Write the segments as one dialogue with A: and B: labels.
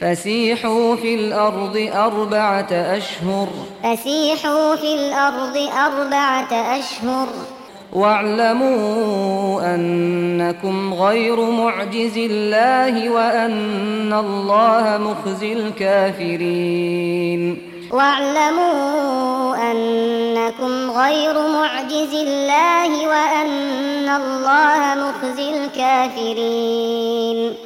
A: فسيحوا في الأرض أربعة أشهر.
B: فسيحوا في الأرض أربعة أشهر.
A: واعلموا أنكم غير معجز الله وأن الله مخزي الكافرين.
B: واعلموا أنكم غير معجز الله وأن الله مخزي الكافرين.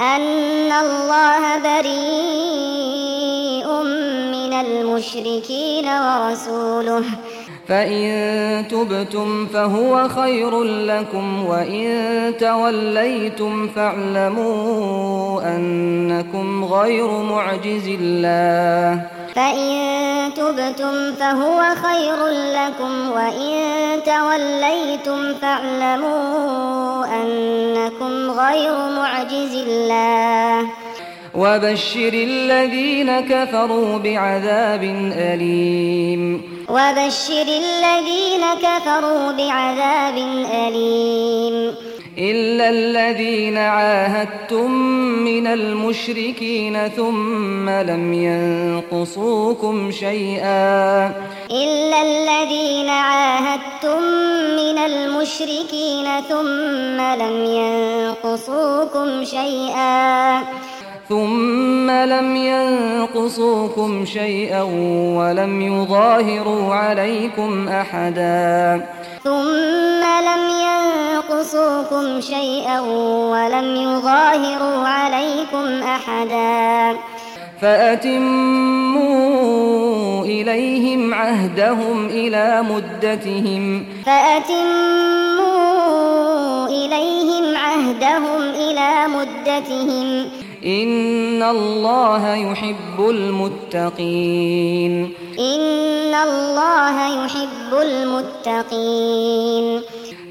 B: أن الله بريء من المشركين ورسوله.
A: فَإِن تُبْتُمْ فَهُوَ خَيْرٌ لَّكُمْ وَإِن تَوَلَّيْتُمْ فَاعْلَمُوا أَنَّكُمْ غَيْرُ مُعْجِزِ اللَّهِ.
B: فَإِن تُبْتُمْ فَهُوَ خَيْرٌ لَّكُمْ وَإِن تَوَلَّيْتُمْ فَاعْلَمُوا أَنَّكُمْ غَيْرُ مُعْجِزِ اللَّهِ
A: وَبَشِّرِ الَّذِينَ كَفَرُوا بِعَذَابٍ أَلِيمٍ
B: وَبَشِّرِ الَّذِينَ كَفَرُوا بِعَذَابٍ أَلِيمٍ
A: إلا الذين عاهدتم من المشركين ثم لم ينقصوكم شيئا.
B: إلا الذين عاهدتم من المشركين ثم لم ينقصوكم شيئا.
A: ثم لم ينقصوكم شيئا ولم يظاهروا عليكم أحدا.
B: ثم لم ينقصوكم شيئا ولم يظاهروا عليكم أحدا.
A: فأتموا إليهم عهدهم إلى مدتهم.
B: فأتموا إليهم عهدهم إلى مدتهم.
A: ان الله يحب المتقين
B: ان الله يحب المتقين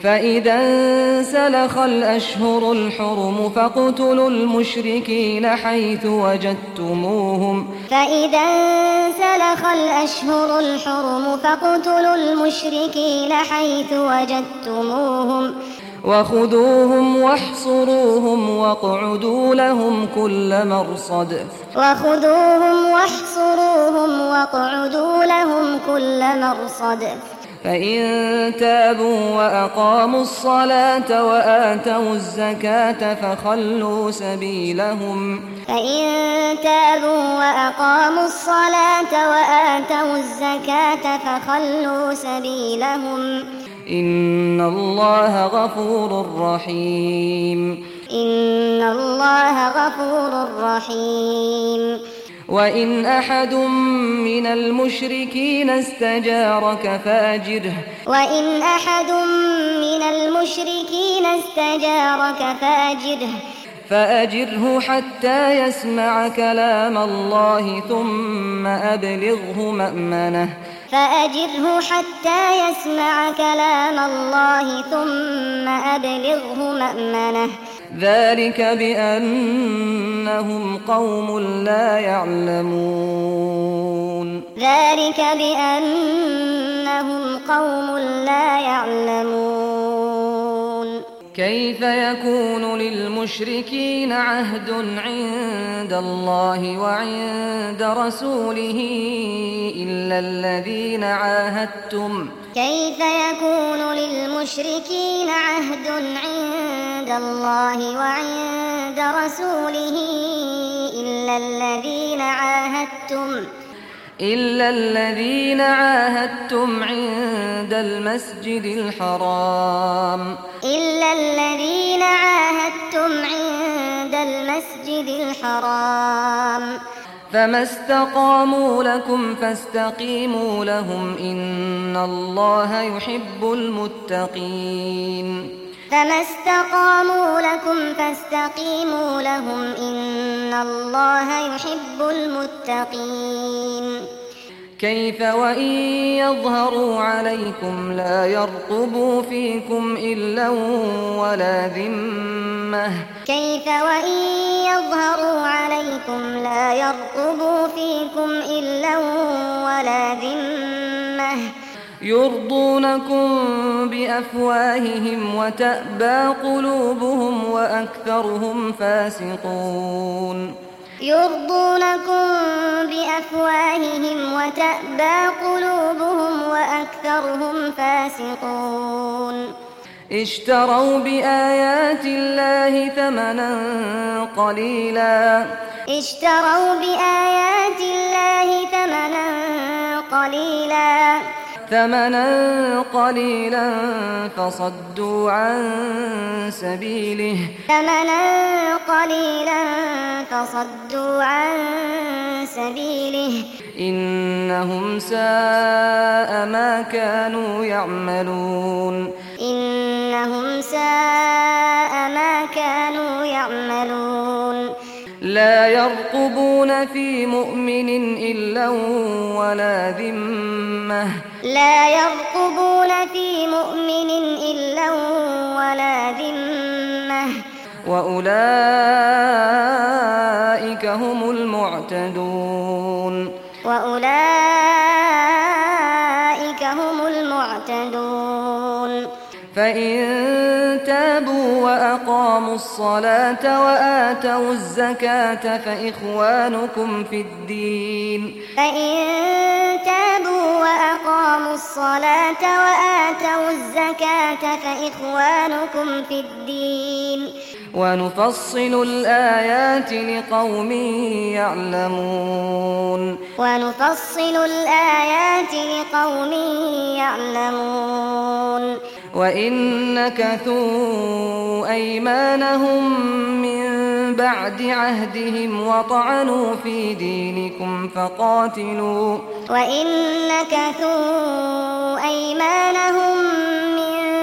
A: فاذا سلخ الأشهر الحرم فاقتلوا المشركين حيث وجدتموهم.
B: فاذا سلخ الأشهر الحرم فاقتلوا المشركين حيث وجدتموهم.
A: وخذوهم واحصروهم واقعدوا لهم كل مرصد.
B: وخذوهم واحصروهم واقعدوا لهم كل مرصد.
A: فإن تابوا وأقاموا الصلاة وآتوا الزكاة فخلوا سبيلهم.
B: فإن تابوا وأقاموا الصلاة وآتوا الزكاة فخلوا سبيلهم.
A: ان الله غفور رحيم
B: ان الله غفور رحيم
A: وان احد من المشركين استجارك فاجره
B: وان احد من المشركين استجارك فاجره
A: فاجره حتى يسمع كلام الله ثم ابلغه مأمنه
B: فأجره حتى يسمع كلام الله ثم أبلغه مأمنه.
A: ذلك بأنهم قوم لا يعلمون.
B: ذلك بأنهم قوم لا يعلمون.
A: كيف يكون للمشركين عهد عند الله وعند رسوله إلا الذين عاهدتم؟
B: كيف يكون للمشركين عهد عند الله وعند رسوله إلا الذين عاهدتم؟
A: إلا الذين عاهدتم عند المسجد الحرام
B: إلا الذين عاهدتم عند المسجد الحرام
A: فما استقاموا لكم فاستقيموا لهم إن الله يحب المتقين
B: فما استقاموا لكم فاستقيموا لهم إن الله يحب المتقين
A: كيف وإن يظهروا عليكم لا يرقبوا فيكم إلا ولا ذمة
B: كيف وإن يظهروا عليكم لا يرقبوا فيكم إلا ولا ذمة
A: يرضونكم بأفواههم وتأبى قلوبهم وأكثرهم فاسقون.
B: يرضونكم بأفواههم وتأبى قلوبهم وأكثرهم فاسقون.
A: اشتروا بآيات الله ثمنا قليلا.
B: اشتروا بآيات الله ثمنا قليلا.
A: ثمنا قليلا فصدوا عن سبيله.
B: ثمنا قليلا فصدوا عن سبيله.
A: إنهم ساء ما كانوا يعملون.
B: إنهم ساء ما كانوا يعملون.
A: لا يرقبون في مؤمن إلا ولا ذمة.
B: لا يرقبون في مؤمن إلا ولا ذمة.
A: وأولئك هم المعتدون.
B: وأولئك هم المعتدون.
A: فإن اسْتَجَابُوا وَأَقَامُوا الصَّلَاةَ وَآتَوُا الزَّكَاةَ فَإِخْوَانُكُمْ فِي الدِّينِ.
B: فَإِن تَابُوا وَأَقَامُوا الصَّلَاةَ وَآتَوُا الزَّكَاةَ فَإِخْوَانُكُمْ فِي الدِّينِ.
A: ونفصل الآيات لقوم يعلمون.
B: ونفصل الآيات لقوم يعلمون.
A: وإن نكثوا أيمانهم من بعد عهدهم وطعنوا في دينكم فقاتلوا.
B: وإن نكثوا أيمانهم من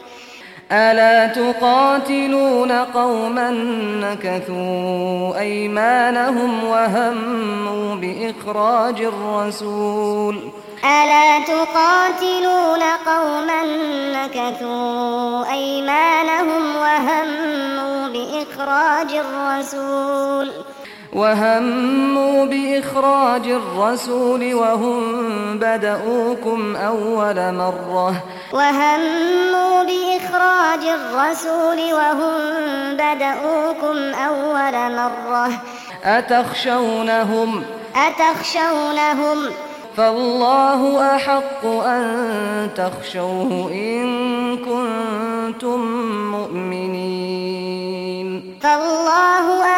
A: ألا تقاتلون قوما نكثوا أيمانهم وهموا بإخراج الرسول
B: ألا تقاتلون قوما نكثوا أيمانهم وهموا بإخراج الرسول
A: وهموا بإخراج الرسول وهم بدؤوكم أول مرة
B: وهموا بإخراج الرسول وهم بدؤوكم أول مرة
A: أتخشونهم
B: أتخشونهم
A: فالله أحق أن تخشوه إن كنتم مؤمنين
B: فالله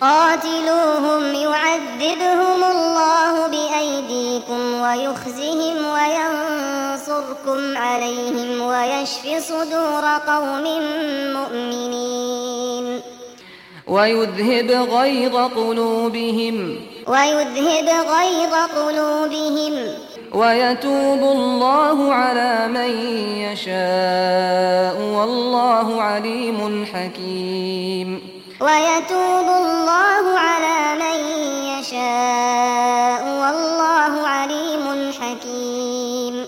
B: قاتلوهم يعذبهم الله بأيديكم ويخزهم وينصركم عليهم ويشف صدور قوم مؤمنين.
A: ويذهب غيظ قلوبهم.
B: ويذهب غيظ قلوبهم.
A: ويتوب الله على من يشاء والله عليم حكيم.
B: ويتوب الله على من يشاء والله عليم حكيم.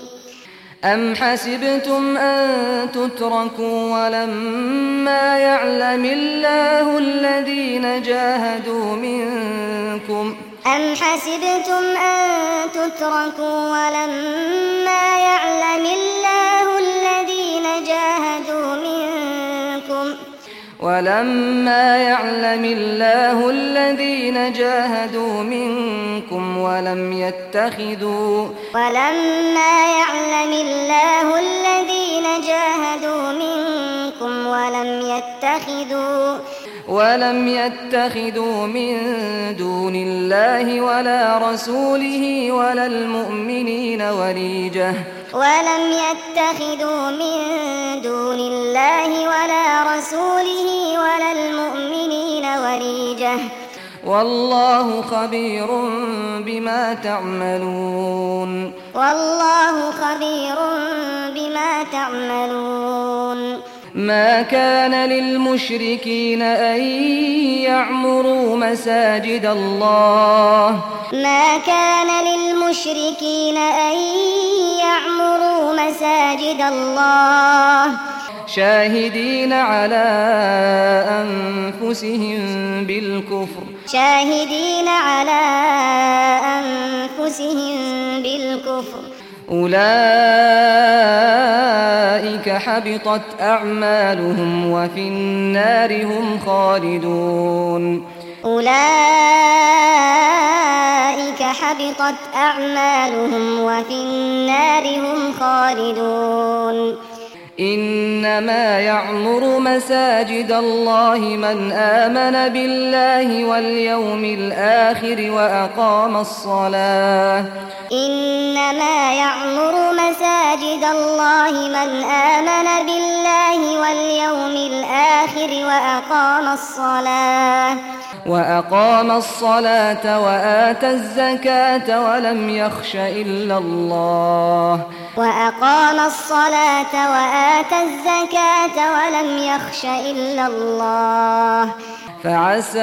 A: أم حسبتم أن تتركوا ولما يعلم الله الذين جاهدوا منكم
B: أم حسبتم أن تتركوا ولما يعلم الله الذين جاهدوا منكم
A: ولما يعلم الله الذين جاهدوا منكم ولم يتخذوا
B: ولما يعلم الله الذين جاهدوا منكم ولم يتخذوا
A: ولم يتخذوا من دون الله ولا رسوله ولا المؤمنين وليجة.
B: ولم يتخذوا من دون الله ولا رسوله ولا المؤمنين وليجة.
A: والله خبير بما تعملون.
B: والله خبير بما تعملون.
A: ما كان للمشركين أن يعمروا مساجد الله.
B: ما كان للمشركين أن يعمروا مساجد الله.
A: شاهدين على أنفسهم بالكفر.
B: شاهدين على أنفسهم بالكفر.
A: أولئك حبطت أعمالهم وفي النار هم خالدون.
B: أولئك حبطت أعمالهم وفي النار هم خالدون.
A: إنما يعمر مساجد الله من آمن بالله واليوم الآخر وأقام الصلاة.
B: إنما يعمر مساجد الله من آمن بالله واليوم الآخر وأقام الصلاة.
A: وأقام الصلاة وآتى الزكاة ولم يخش إلا الله.
B: وأقام الصلاة وآتى آتى الزكاة ولم يخش إلا الله.
A: فعسى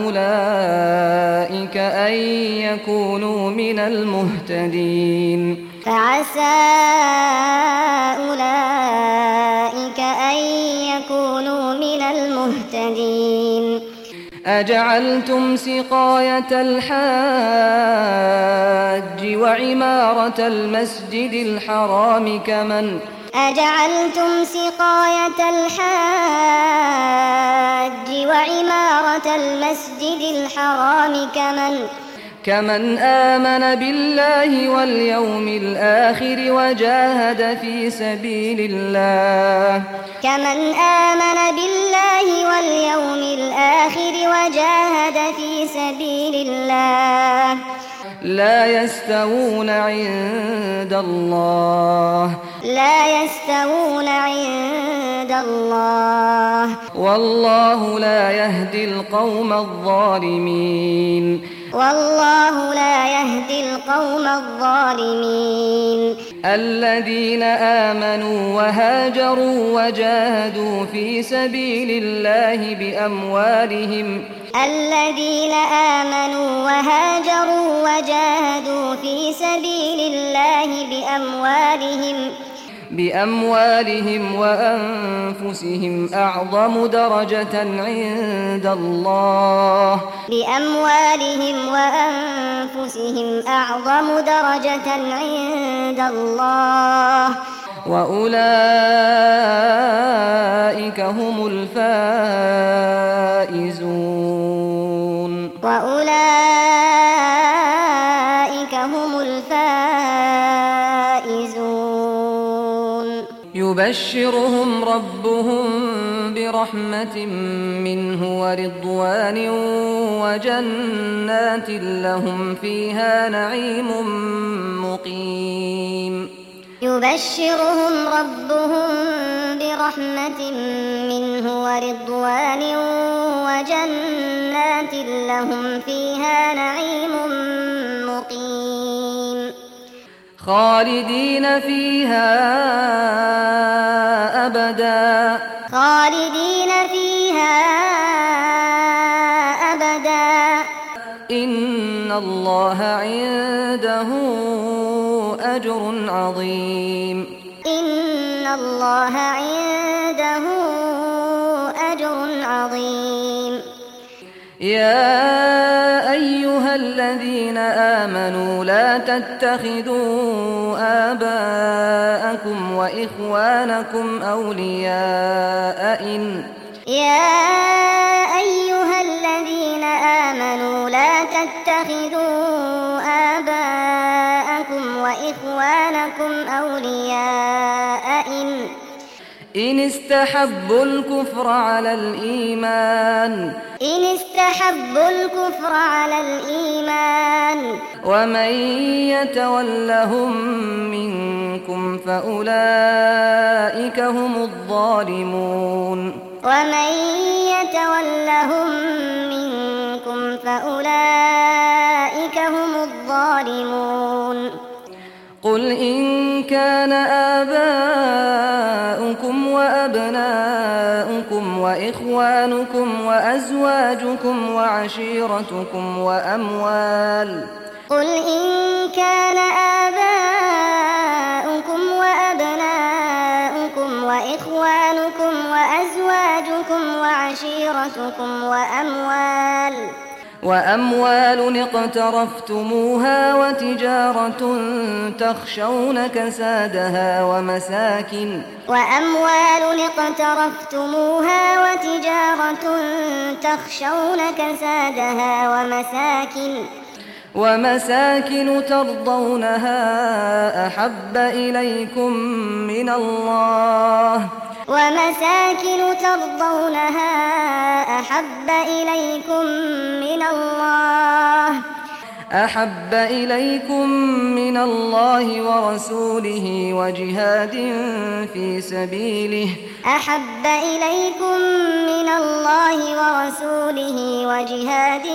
A: أولئك أن يكونوا من المهتدين.
B: فعسى أولئك أن يكونوا من المهتدين.
A: أجعلتم سقاية الحاج وعمارة المسجد الحرام كمن
B: أجعلتم سقاية الحاج وعمارة المسجد الحرام كمن
A: كمن آمن بالله واليوم الآخر وجاهد في سبيل الله
B: كمن آمن بالله واليوم الآخر وجاهد في سبيل الله
A: لا يستوون عند الله
B: لا يستوون عند الله
A: والله لا يهدي القوم الظالمين
B: والله لا يهدي القوم الظالمين.
A: الذين آمنوا وهاجروا وجاهدوا في سبيل الله بأموالهم
B: الذين آمنوا وهاجروا وجاهدوا في سبيل الله بأموالهم
A: بأموالهم وأنفسهم أعظم درجة عند الله.
B: بأموالهم وأنفسهم أعظم درجة عند الله.
A: وأولئك هم الفائزون.
B: وأولئك
A: يبشرهم ربهم برحمة منه ورضوان وجنات لهم فيها نعيم مقيم.
B: يبشرهم ربهم برحمة منه ورضوان وجنات لهم فيها نعيم مقيم.
A: خالدين فيها ابدا
B: خالدين فيها ابدا
A: ان الله عنده اجر عظيم
B: ان الله عنده اجر عظيم
A: يا الذين آمنوا لا تتخذوا آباءكم وإخوانكم أولياء إن
B: يا أيها الذين آمنوا لا تتخذوا آباءكم وإخوانكم أولياء إن
A: استحب الكفر على الإيمان.
B: إن استحب الكفر على الإيمان.
A: ومن يتولهم منكم فأولئك هم الظالمون.
B: ومن يتولهم منكم فأولئك هم الظالمون.
A: قل إن كان آباؤكم وأبناؤكم وإخوانكم وأزواجكم وعشيرتكم وأموال
B: قل إن كان آباؤكم وأبناؤكم وإخوانكم وأزواجكم وعشيرتكم وأموال
A: وأموال اقترفتموها وتجارة تخشون كسادها ومساكن
B: وأموال اقترفتموها وتجارة تخشون كسادها ومساكن
A: ومساكن ترضونها أحب إليكم من الله.
B: ومساكن ترضونها أحب إليكم من الله.
A: أحب إليكم من الله ورسوله وجهاد في سبيله.
B: أحب إليكم من الله ورسوله وجهاد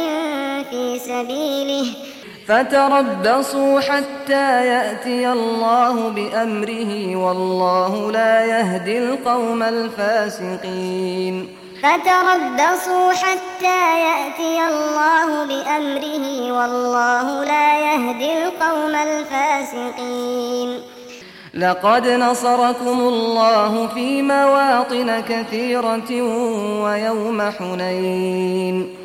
B: في سبيله.
A: فتربصوا حتى يأتي الله بأمره والله لا يهدي القوم الفاسقين.
B: فتربصوا حتى يأتي الله بأمره والله لا يهدي القوم الفاسقين.
A: لقد نصركم الله في مواطن كثيرة ويوم حنين.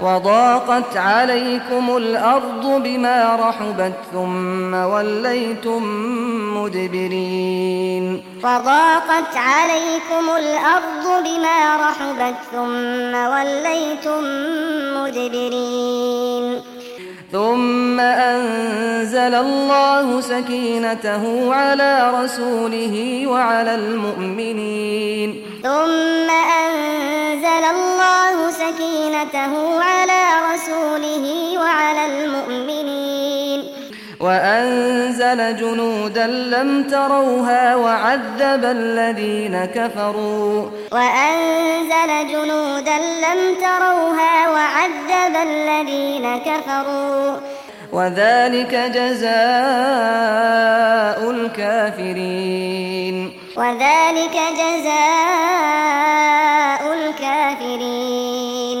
A: وضاقت عليكم الأرض بما رحبت ثم وليتم مدبرين.
B: فضاقت عليكم الأرض بما رحبت ثم وليتم مدبرين.
A: ثم أنزل الله سكينته على رسوله وعلى المؤمنين.
B: ثم أنزل الله سكينته على رسوله وعلى المؤمنين.
A: وأنزل جنودا لم تروها وعذب الذين كفروا.
B: وأنزل جنودا لم تروها وعذب الذين كفروا.
A: وذلك جزاء الكافرين.
B: وذلك جزاء الكافرين.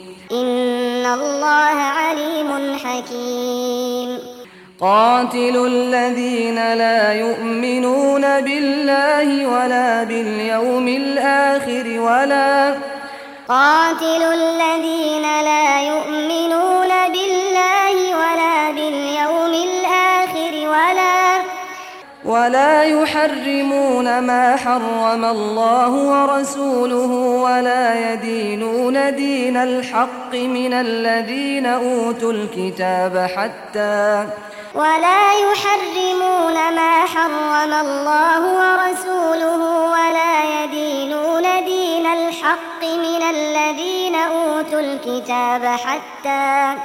B: ان الله عليم حكيم.
A: قاتل الذين لا يؤمنون بالله ولا باليوم الآخر ولا
B: قاتل الذين لا يؤمنون بالله ولا باليوم الآخر ولا
A: ولا يحرمون ما حرم الله ورسوله ولا يدينون دين الحق من الذين أوتوا الكتاب حتى
B: ولا يحرمون ما حرم الله ورسوله ولا يدينون دين الحق من الذين أوتوا الكتاب حتى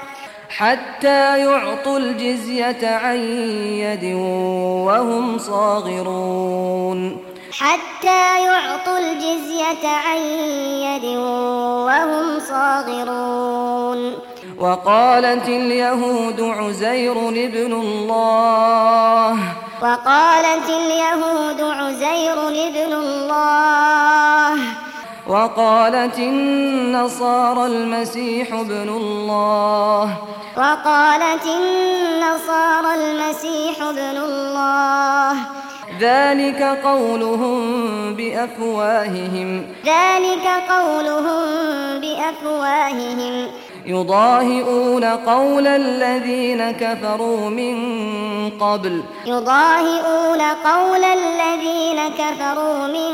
A: حتى يعطوا الجزية عن يد وهم صاغرون.
B: حتى يعطوا الجزية عن يد وهم صاغرون.
A: وقالت اليهود عزير ابن الله.
B: وقالت اليهود عزير ابن الله.
A: وقالت النصارى المسيح ابن الله.
B: وقالت النصارى المسيح ابن الله.
A: ذلك قولهم بأفواههم.
B: ذلك قولهم بأفواههم.
A: يضاهئون قول الذين كفروا من قبل.
B: يضاهئون قول الذين كفروا من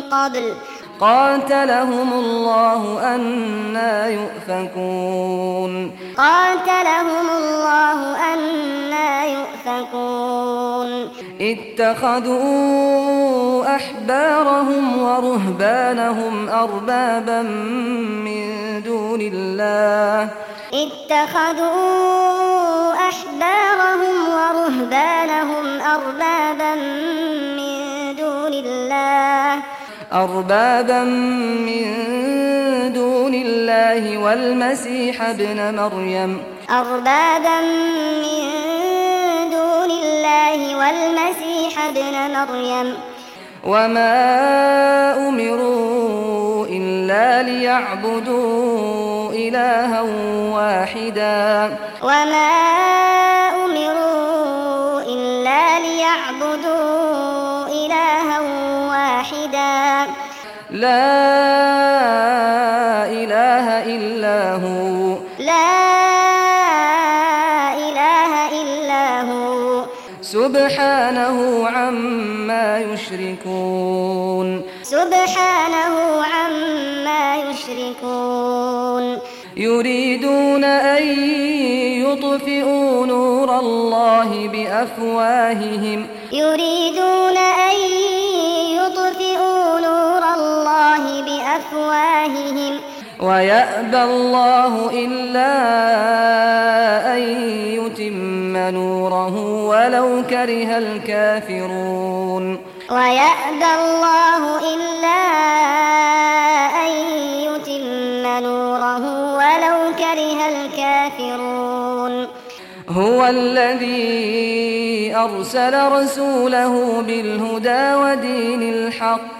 B: قبل.
A: قاتلهم الله أنا يؤفكون.
B: قاتلهم الله أنا يؤفكون.
A: اتخذوا أحبارهم ورهبانهم أربابا من دون الله.
B: اتخذوا أحبارهم ورهبانهم أربابا من دون الله.
A: أربابا من دون الله والمسيح ابن مريم.
B: أربابا من دون الله والمسيح ابن مريم.
A: وما أمروا إلا ليعبدوا إلها واحدا.
B: وما أمروا إلا ليعبدوا
A: لا إله إلا هو.
B: لا إله إلا هو.
A: سبحانه عما يشركون.
B: سبحانه عما يشركون.
A: يريدون أن يطفئوا نور الله بأفواههم.
B: يريدون أن يطفئوا نور بأفواههم
A: ويأبى الله إلا أن يتم نوره ولو كره الكافرون
B: ويأبى الله إلا أن يتم نوره ولو كره الكافرون.
A: هو الذي أرسل رسوله بالهدى ودين الحق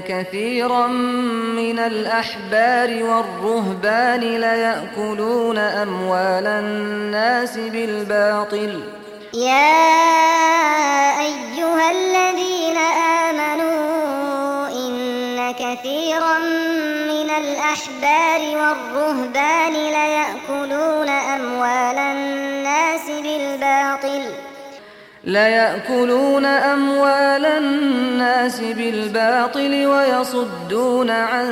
A: كثيرا من الأحبار والرهبان ليأكلون أموال الناس بالباطل.
B: يا أيها الذين آمنوا إن كثيرا من الأحبار والرهبان ليأكلون أموال الناس بالباطل.
A: لا يأكلون أموال الناس بالباطل ويصدون عن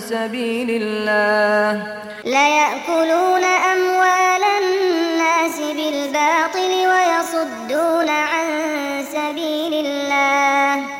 A: سبيل الله.
B: لا يأكلون أموال الناس بالباطل ويصدون عن سبيل الله.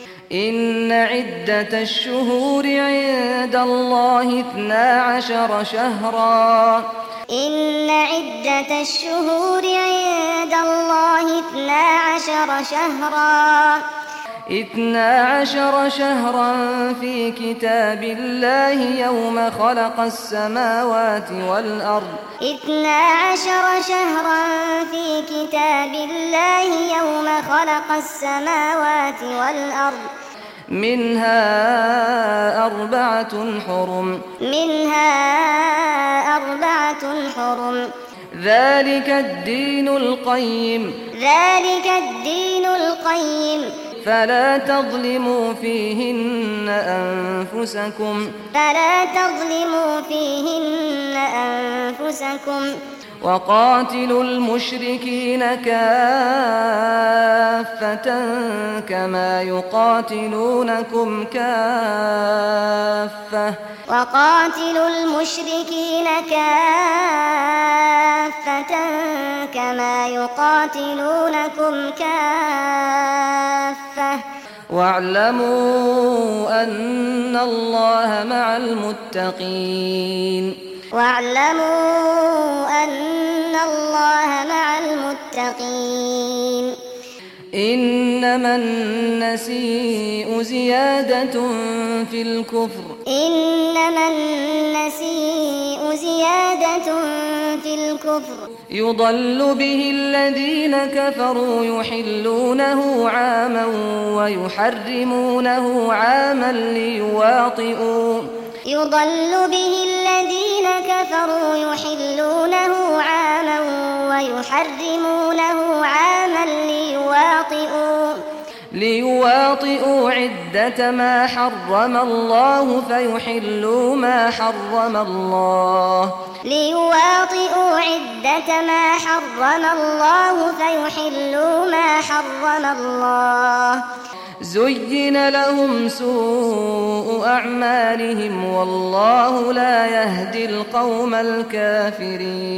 A: إن عدة الشهور عند الله اثنا عشر شهرا.
B: إن عدة الشهور عند الله اثنا عشر شهرا.
A: اثنا عشر شهرا في كتاب الله يوم خلق السماوات والأرض.
B: اثنا عشر شهرا في كتاب الله يوم خلق السماوات والأرض.
A: منها أربعة حرم.
B: منها أربعة حرم.
A: ذلك الدين القيم.
B: ذلك الدين القيم.
A: فلا تظلموا فيهن أنفسكم.
B: فلا تظلموا فيهن أنفسكم.
A: وقاتلوا المشركين كافة كما يقاتلونكم كافة.
B: وقاتلوا المشركين كافة كما يقاتلونكم كافة.
A: واعلموا أن الله مع المتقين.
B: واعلموا أن الله مع المتقين.
A: إنما النسيء زيادة في الكفر.
B: إنما النسيء زيادة في الكفر.
A: يضل به الذين كفروا يحلونه عاما ويحرمونه عاما ليواطئوا.
B: يضل به الذين كفروا يحلونه عاما ويحرمونه عاما ليواطئوا
A: ليواطئوا عدة ما حرم الله فيحلوا ما حرم الله.
B: ليواطئوا عدة ما حرم الله فيحلوا ما حرم الله.
A: زين لهم سوء أعمالهم والله لا يهدي القوم الكافرين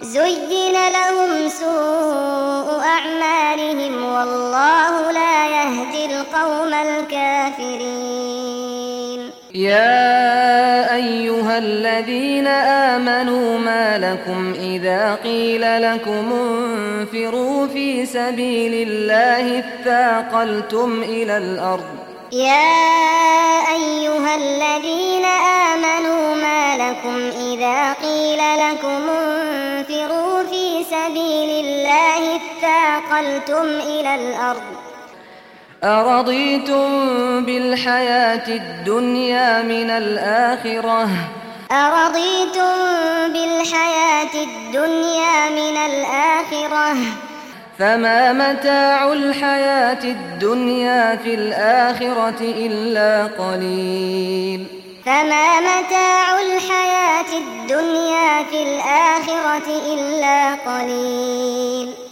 B: زين لهم سوء أعمالهم والله لا يهدي القوم الكافرين
A: يا أيها الذين آمنوا ما لكم إذا قيل لكم انفروا في سبيل الله اتقلتم إلى الأرض
B: يا أيها الذين آمنوا ما لكم إذا قيل لكم انفروا في سبيل الله اتقلتم إلى الأرض
A: أرضيتم بالحياة الدنيا من الآخرة؟
B: أرضيتم بالحياة الدنيا من الآخرة؟
A: فما متاع الحياة الدنيا في الآخرة إلا قليل.
B: فما متاع الحياة الدنيا في الآخرة إلا قليل.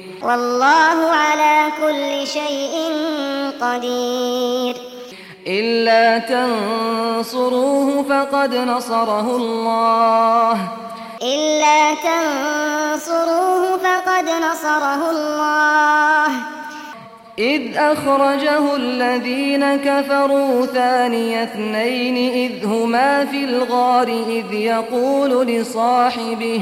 B: والله على كل شيء قدير.
A: إلا تنصروه فقد نصره الله.
B: إلا تنصروه فقد نصره الله.
A: إذ أخرجه الذين كفروا ثاني اثنين إذ هما في الغار إذ يقول لصاحبه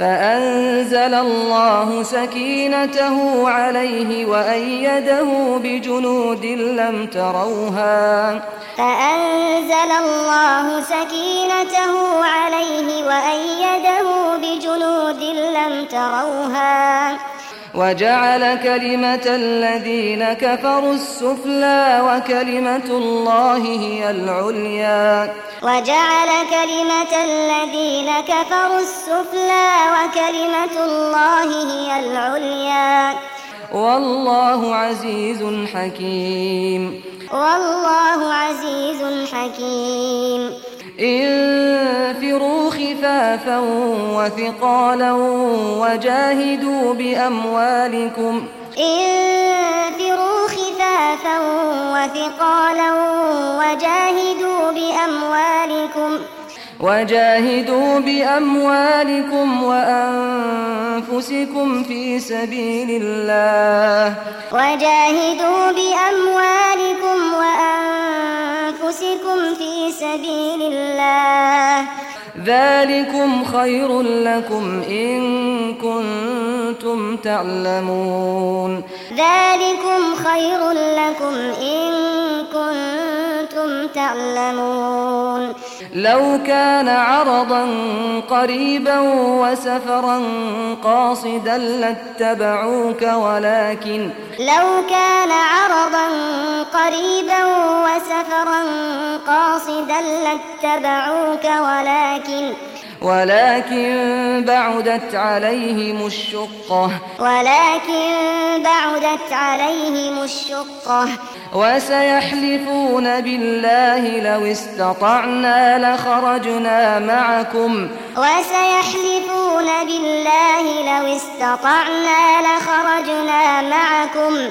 A: فأنزل الله سكينته عليه وأيده بجنود لم تروها.
B: فأنزل الله سكينته عليه وأيده بجنود لم تروها.
A: وجعل كلمة الذين كفروا السفلى وكلمة الله هي العليا.
B: وجعل كلمة الذين كفروا السفلى وكلمة الله هي العليا.
A: والله عزيز حكيم.
B: والله عزيز حكيم.
A: انفروا خفافا وثقالا وجاهدوا بأموالكم
B: انفروا خفافا وثقالا وجاهدوا بأموالكم
A: وجاهدوا بأموالكم وأنفسكم في سبيل الله
B: وجاهدوا بأموالكم وأنفسكم أنفسكم في سبيل الله.
A: ذلكم خير لكم إن كنتم تعلمون.
B: ذلكم خير لكم إن كنتم تعلمون.
A: لو كان عرضا قريبا وسفرا قاصدا لاتبعوك ولكن
B: لو كان عرضا قريبا وسفرا قاصدا بل اتبعوك ولكن
A: ولكن بعدت عليهم الشقة.
B: ولكن بعدت عليهم الشقة.
A: وسيحلفون بالله لو استطعنا لخرجنا معكم.
B: وسيحلفون بالله لو استطعنا لخرجنا معكم.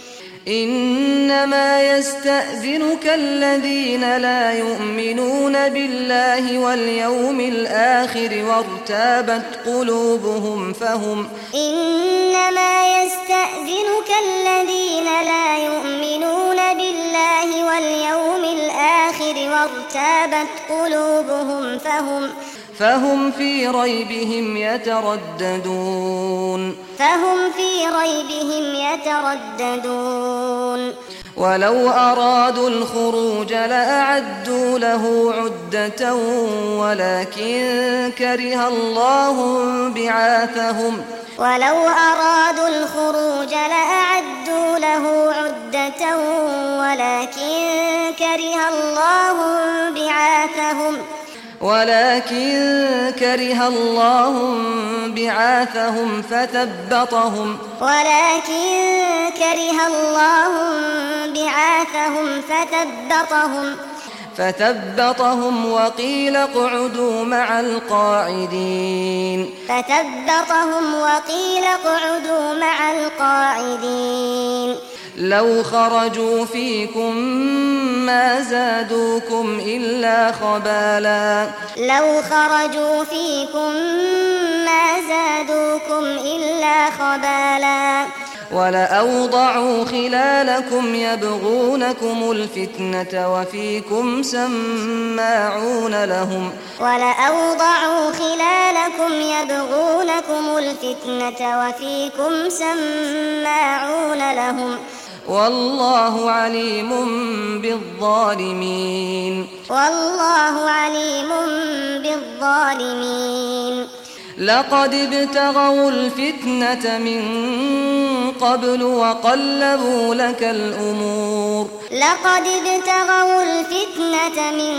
A: إنما يستأذنك الذين لا يؤمنون بالله واليوم الآخر وارتابت قلوبهم فهم
B: إنما يستأذنك الذين لا يؤمنون بالله واليوم الآخر وارتابت قلوبهم فهم
A: فهم في ريبهم يترددون.
B: فهم في ريبهم يترددون.
A: ولو أرادوا الخروج لأعدوا له عدة ولكن كره الله بعاثهم.
B: ولو أرادوا الخروج لأعدوا له عدة ولكن كره الله بعاثهم.
A: ولكن كره الله بعاثهم فثبطهم.
B: ولكن كره الله بعاثهم فثبطهم.
A: فثبطهم وقيل قعدوا مع القاعدين.
B: فثبطهم وقيل قعدوا مع القاعدين.
A: لو خرجوا فيكم ما زادوكم إلا خبالا.
B: لو خرجوا فيكم ما زادوكم إلا خبالا.
A: ولأوضعوا خلالكم يبغونكم الفتنة وفيكم سماعون لهم.
B: ولأوضعوا خلالكم يبغونكم الفتنة وفيكم سماعون لهم.
A: والله عليم بالظالمين
B: والله عليم بالظالمين
A: لقد ابتغوا الفتنة من قبل وقلبوا لك الأمور
B: لقد ابتغوا الفتنة من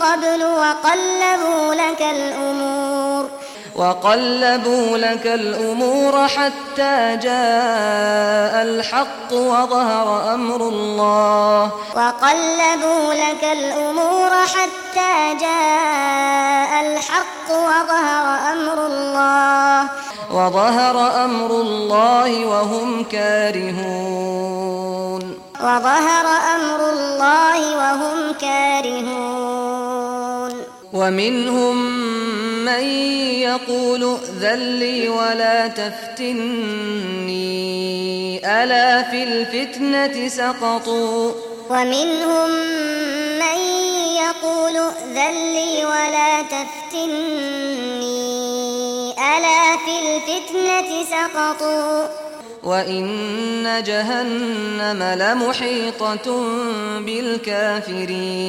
B: قبل وقلبوا لك الأمور
A: وقلبوا لك الأمور حتى جاء الحق وظهر أمر الله.
B: وقلبوا لك الأمور حتى جاء الحق وظهر أمر الله.
A: وظهر أمر الله وهم كارهون.
B: وظهر أمر الله وهم كارهون.
A: ومنهم من يقول ذلي ولا تفتني ألا في الفتنة سقطوا؟
B: ومنهم من يقول ذلي ولا تفتني ألا في الفتنة سقطوا؟
A: وإن جهنم لمحيطة بالكافرين.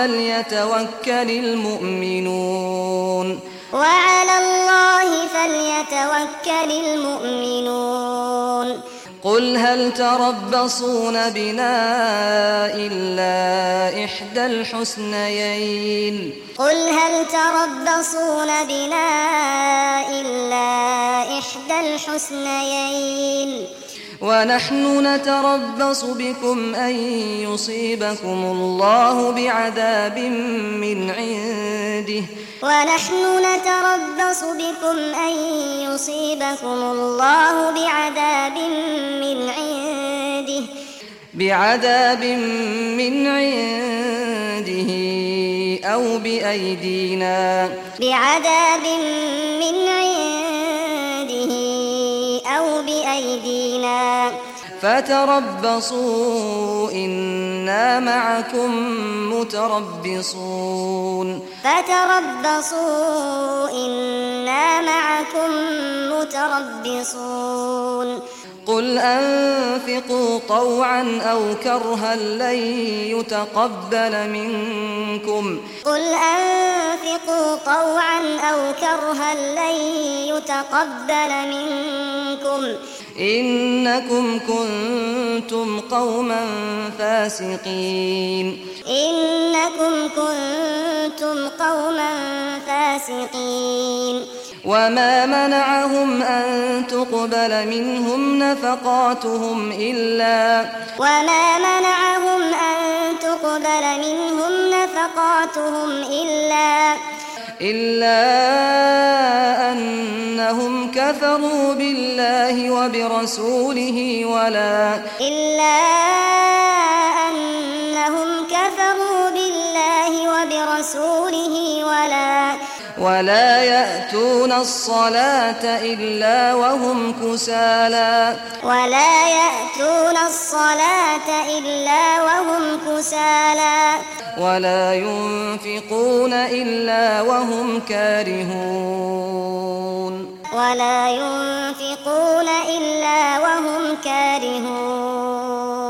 A: فليتوكل المؤمنون.
B: وعلى الله فليتوكل المؤمنون.
A: قل هل تربصون بنا إلا إحدى الحسنيين؟
B: قل هل تربصون بنا إلا إحدى الحسنيين؟
A: ونحن نتربص بكم أن يصيبكم الله بعذاب من عنده.
B: ونحن نتربص بكم أن يصيبكم الله بعذاب من عنده.
A: بعذاب من عنده أو بأيدينا.
B: بعذاب من عنده
A: فتربصوا إنا معكم متربصون.
B: فتربصوا إنا معكم متربصون.
A: قل أنفقوا طوعا أو كرها لن يتقبل منكم.
B: قل أنفقوا طوعا أو كرها لن يتقبل منكم.
A: إنكم كنتم قوما فاسقين.
B: إنكم كنتم قوما فاسقين.
A: وما منعهم أن تقبل منهم نفقاتهم إلا
B: وما منعهم أن تقبل منهم نفقاتهم إلا
A: إلا أنهم كفروا بالله وبرسوله ولا
B: إلا أنهم كفروا بالله وبرسوله ولا
A: ولا يأتون الصلاة إلا وهم كسالى
B: ولا يأتون الصلاة إلا وهم كسالى
A: ولا ينفقون إلا وهم كارهون.
B: ولا ينفقون إلا وهم كارهون.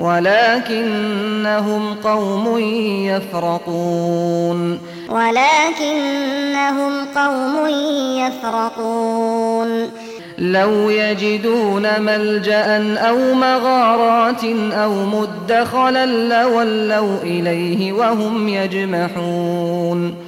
A: ولكنهم قوم يفرقون.
B: ولكنهم قوم يفرقون.
A: لو يجدون ملجأ أو مغارات أو مدخلا لولوا إليه وهم يجمحون.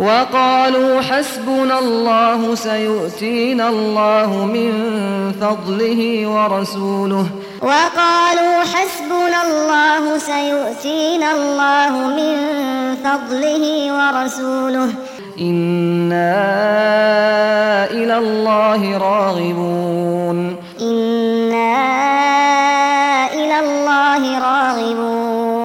A: وقالوا حسبنا الله سيؤتينا الله من فضله ورسوله.
B: وقالوا حسبنا الله سيؤتينا الله من فضله ورسوله.
A: إنا إلى الله راغبون.
B: إنا إلى الله راغبون.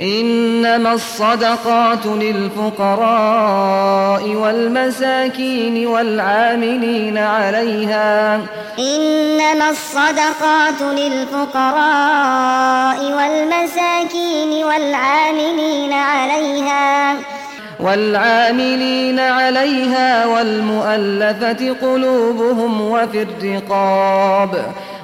A: إنما الصدقات للفقراء والمساكين والعاملين عليها.
B: إنما الصدقات للفقراء والمساكين والعاملين عليها.
A: والعاملين عليها والمؤلفة قلوبهم وفي الرقاب.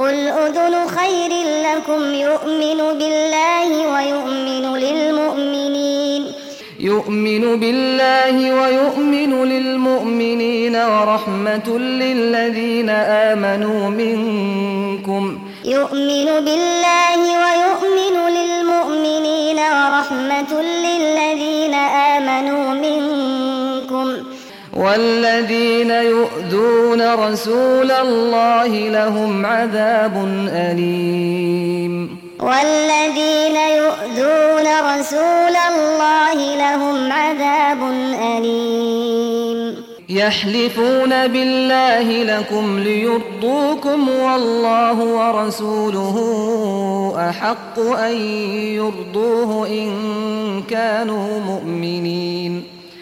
B: قل أذن خير لكم يؤمن بالله ويؤمن للمؤمنين
A: يؤمن بالله ويؤمن للمؤمنين ورحمة للذين آمنوا منكم
B: يؤمن بالله ويؤمن للمؤمنين ورحمة للذين آمنوا منكم
A: والذين يؤذون رسول الله لهم عذاب أليم.
B: والذين يؤذون رسول الله لهم عذاب أليم.
A: يحلفون بالله لكم ليرضوكم والله ورسوله أحق أن يرضوه إن كانوا مؤمنين.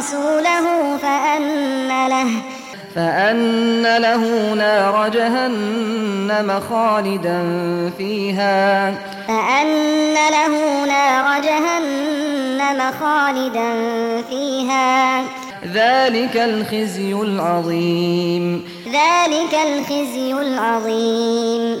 B: ورسوله فأن له
A: فأن له نار جهنم خالدا فيها.
B: فأن له نار جهنم خالدا فيها.
A: ذلك الخزي العظيم.
B: ذلك الخزي العظيم.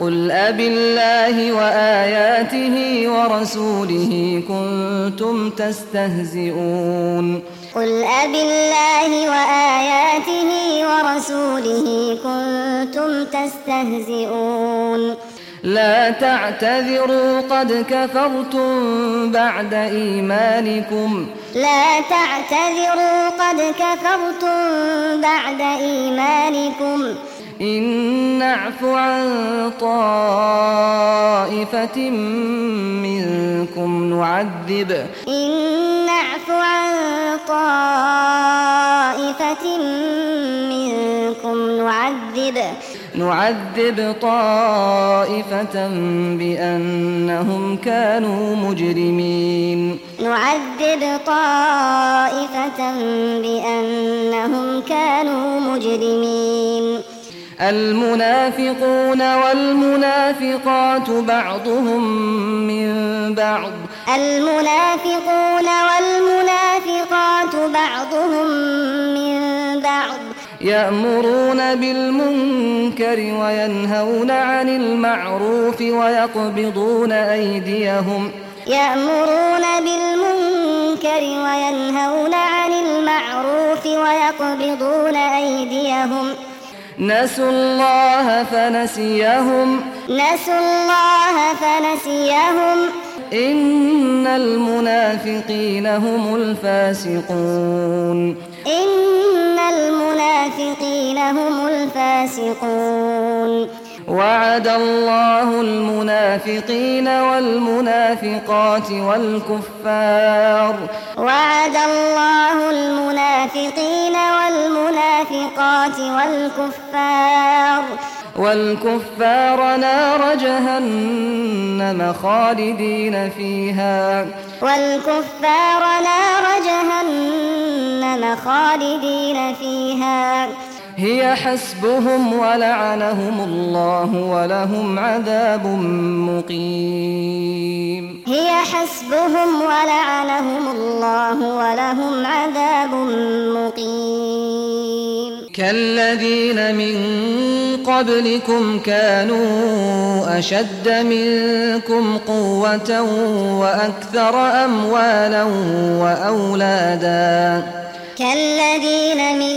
A: قل أب الله وآياته ورسوله كنتم تستهزئون
B: قل أب الله وآياته ورسوله كنتم تستهزئون
A: لا تعتذروا قد كفرتم بعد ايمانكم
B: لا تعتذروا قد كفرتم بعد ايمانكم
A: إن نعف عن طائفة منكم نعذب.
B: إن نعف عن طائفة منكم نعذب.
A: نعذب طائفة بأنهم كانوا مجرمين.
B: نعذب طائفة بأنهم كانوا مجرمين.
A: المنافقون والمنافقات بعضهم من بعض.
B: المنافقون والمنافقات بعضهم من بعض.
A: يأمرون بالمنكر وينهون عن المعروف ويقبضون أيديهم.
B: يأمرون بالمنكر وينهون عن المعروف ويقبضون أيديهم.
A: نسوا الله فنسيهم.
B: نسوا الله فنسيهم.
A: إن المنافقين هم الفاسقون.
B: إن المنافقين هم الفاسقون.
A: وعد الله المنافقين والمنافقات والكفار.
B: وعد الله المنافقين والمنافقات والكفار.
A: والكفار نار جهنم خالدين فيها.
B: والكفار نار جهنم خالدين فيها.
A: هي حسبهم ولعنهم الله ولهم عذاب مقيم.
B: هي حسبهم ولعنهم الله ولهم عذاب مقيم.
A: كالذين من قبلكم كانوا أشد منكم قوة وأكثر أموالا وأولادا.
B: كالذين من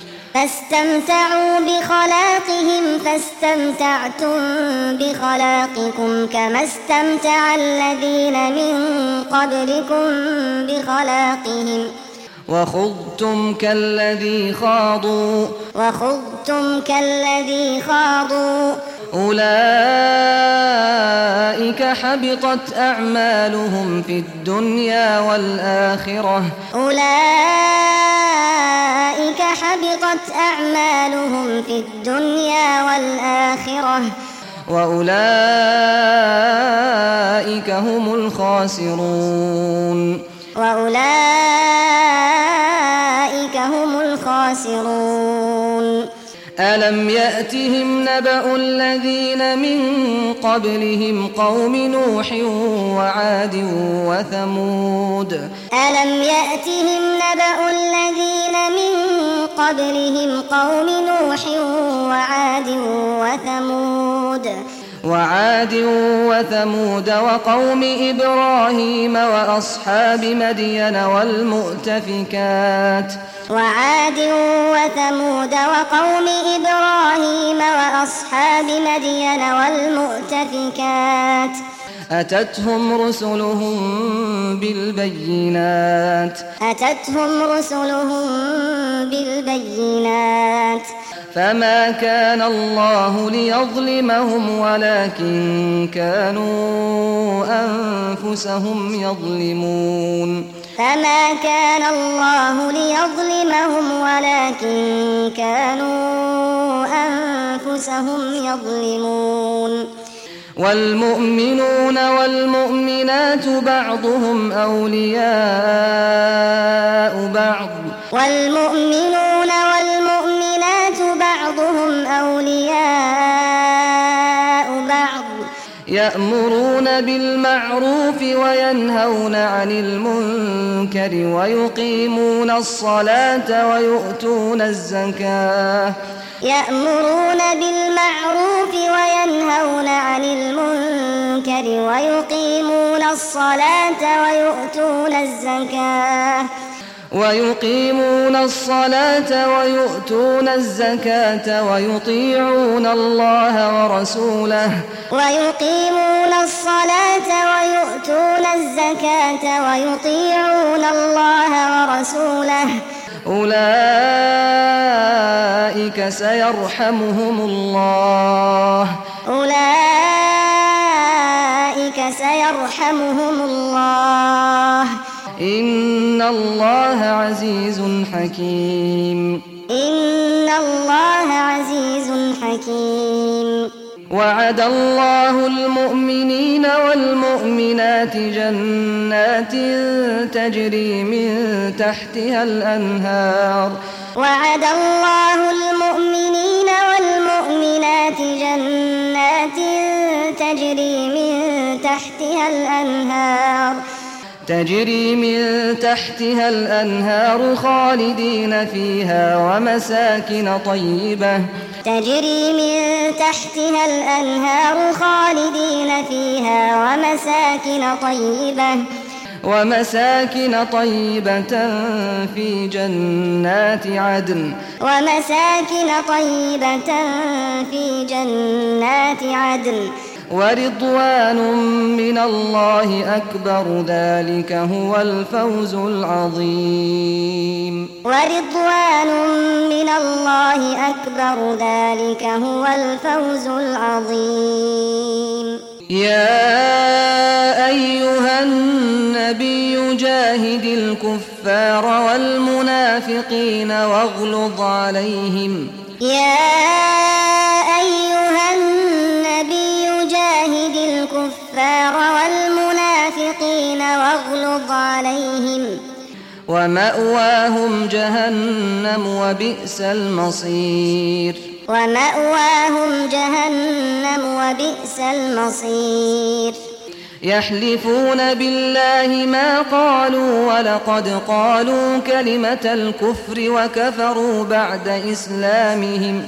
B: فاستمتعوا بخلاقهم فاستمتعتم بخلاقكم كما استمتع الذين من قبلكم بخلاقهم.
A: وخضتم كالذي خاضوا
B: وخضتم كالذي خاضوا
A: أولئك حبطت أعمالهم في الدنيا والآخرة
B: أولئك حبطت أعمالهم في الدنيا والآخرة
A: وأولئك هم الخاسرون
B: وأولئك هم الخاسرون
A: ألم يأتهم نبأ الذين من قبلهم قوم نوح وعاد وثمود
B: ألم يأتهم نبأ الذين من قبلهم قوم نوح وعاد وثمود
A: وعاد وثمود وقوم إبراهيم وأصحاب مدين والمؤتفكات.
B: وعاد وثمود وقوم إبراهيم وأصحاب مدين والمؤتفكات.
A: أتتهم رسلهم بالبينات.
B: أتتهم رسلهم بالبينات.
A: فما كان الله ليظلمهم ولكن كانوا أنفسهم يظلمون.
B: فما كان الله ليظلمهم ولكن كانوا أنفسهم يظلمون.
A: والمؤمنون والمؤمنات بعضهم أولياء بعض.
B: والمؤمنون والمؤمنات بعضهم أولياء
A: يأمرون بالمعروف وينهون عن المنكر ويقيمون الصلاة ويؤتون الزكاة.
B: يأمرون بالمعروف وينهون عن المنكر ويقيمون الصلاة ويؤتون الزكاة.
A: ويقيمون الصلاة ويؤتون الزكاة ويطيعون الله ورسوله.
B: ويقيمون الصلاة ويؤتون الزكاة ويطيعون الله ورسوله.
A: أولئك سيرحمهم الله.
B: أولئك سيرحمهم الله.
A: ان الله عزيز حكيم
B: ان الله عزيز حكيم
A: وعد الله المؤمنين والمؤمنات جنات تجري من تحتها الانهار
B: وعد الله المؤمنين والمؤمنات جنات تجري من تحتها الانهار
A: تجري من تحتها الأنهار خالدين فيها ومساكن طيبة.
B: تجري من تحتها الأنهار خالدين فيها ومساكن طيبة.
A: ومساكن طيبة في جنات عدن.
B: ومساكن طيبة في جنات عدن.
A: ورضوان من الله أكبر ذلك هو الفوز العظيم.
B: ورضوان من الله أكبر ذلك هو الفوز العظيم.
A: يا أيها النبي جاهد الكفار والمنافقين واغلظ عليهم.
B: يا فَرَاغَ عَلَيْهِمْ.
A: وَمَأْوَاهُمْ جَهَنَّمُ وَبِئْسَ الْمَصِيرُ.
B: وَمَأْوَاهُمْ جَهَنَّمُ وَبِئْسَ الْمَصِيرُ.
A: يَحْلِفُونَ بِاللَّهِ مَا قَالُوا وَلَقَدْ قَالُوا كَلِمَةَ الْكُفْرِ وَكَفَرُوا بَعْدَ إِسْلَامِهِمْ.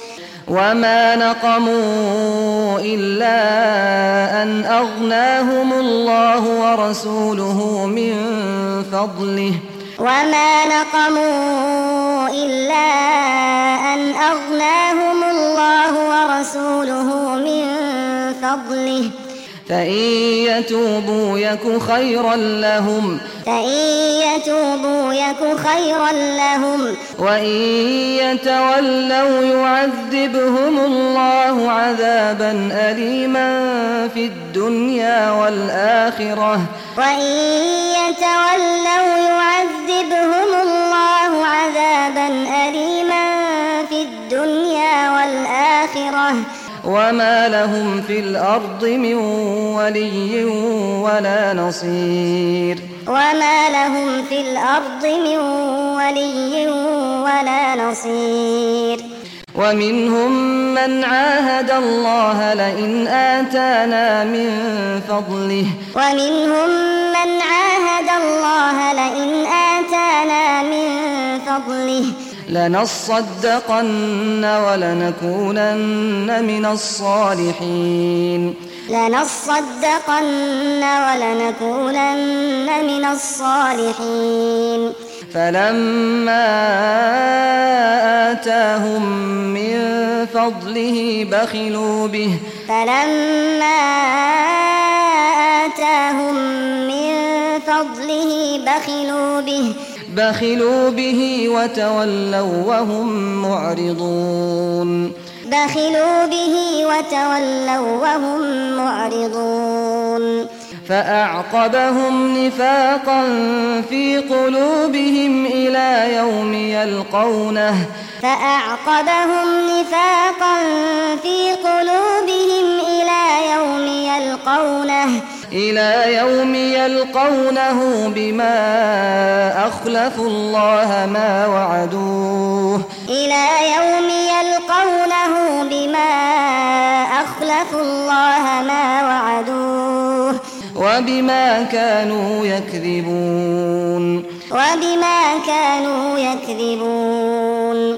A: وما نقموا إلا أن أغناهم الله ورسوله من فضله
B: وما نقموا إلا أن أغناهم الله ورسوله من فضله
A: فَإِن يَتُوبُوا يَكُ خَيْرًا لَّهُمْ
B: فَإِن يَتُوبُوا يَكُ خَيْرًا لَّهُمْ
A: وَإِن يَتَوَلَّوْا يُعَذِّبْهُمُ اللَّهُ عَذَابًا أَلِيمًا فِي الدُّنْيَا وَالْآخِرَةِ
B: وَإِن يَتَوَلَّوْا يُعَذِّبْهُمُ اللَّهُ عَذَابًا أَلِيمًا فِي الدُّنْيَا وَالْآخِرَةِ
A: وما لهم في الأرض من ولي ولا نصير
B: وما لهم في الأرض من ولي ولا نصير
A: ومنهم من عاهد الله لئن آتانا من فضله
B: ومنهم من عاهد الله لئن آتانا من فضله
A: لنصدقن ولنكونن من الصالحين.
B: لنصدقن ولنكونن من الصالحين.
A: فلما آتاهم من فضله بخلوا به.
B: فلما آتاهم من فضله بخلوا به.
A: بخلوا به وتولوا وهم معرضون.
B: بخلوا به وتولوا وهم معرضون.
A: فأعقبهم نفاقا في قلوبهم إلى يوم يلقونه.
B: فأعقبهم نفاقا في قلوبهم إلى يوم يلقونه.
A: إلى يوم يلقونه بما أخلف الله ما وعدوه.
B: إلى يوم يلقونه بما أخلف الله ما وعدوه.
A: وبما كانوا يكذبون.
B: وبما كانوا يكذبون.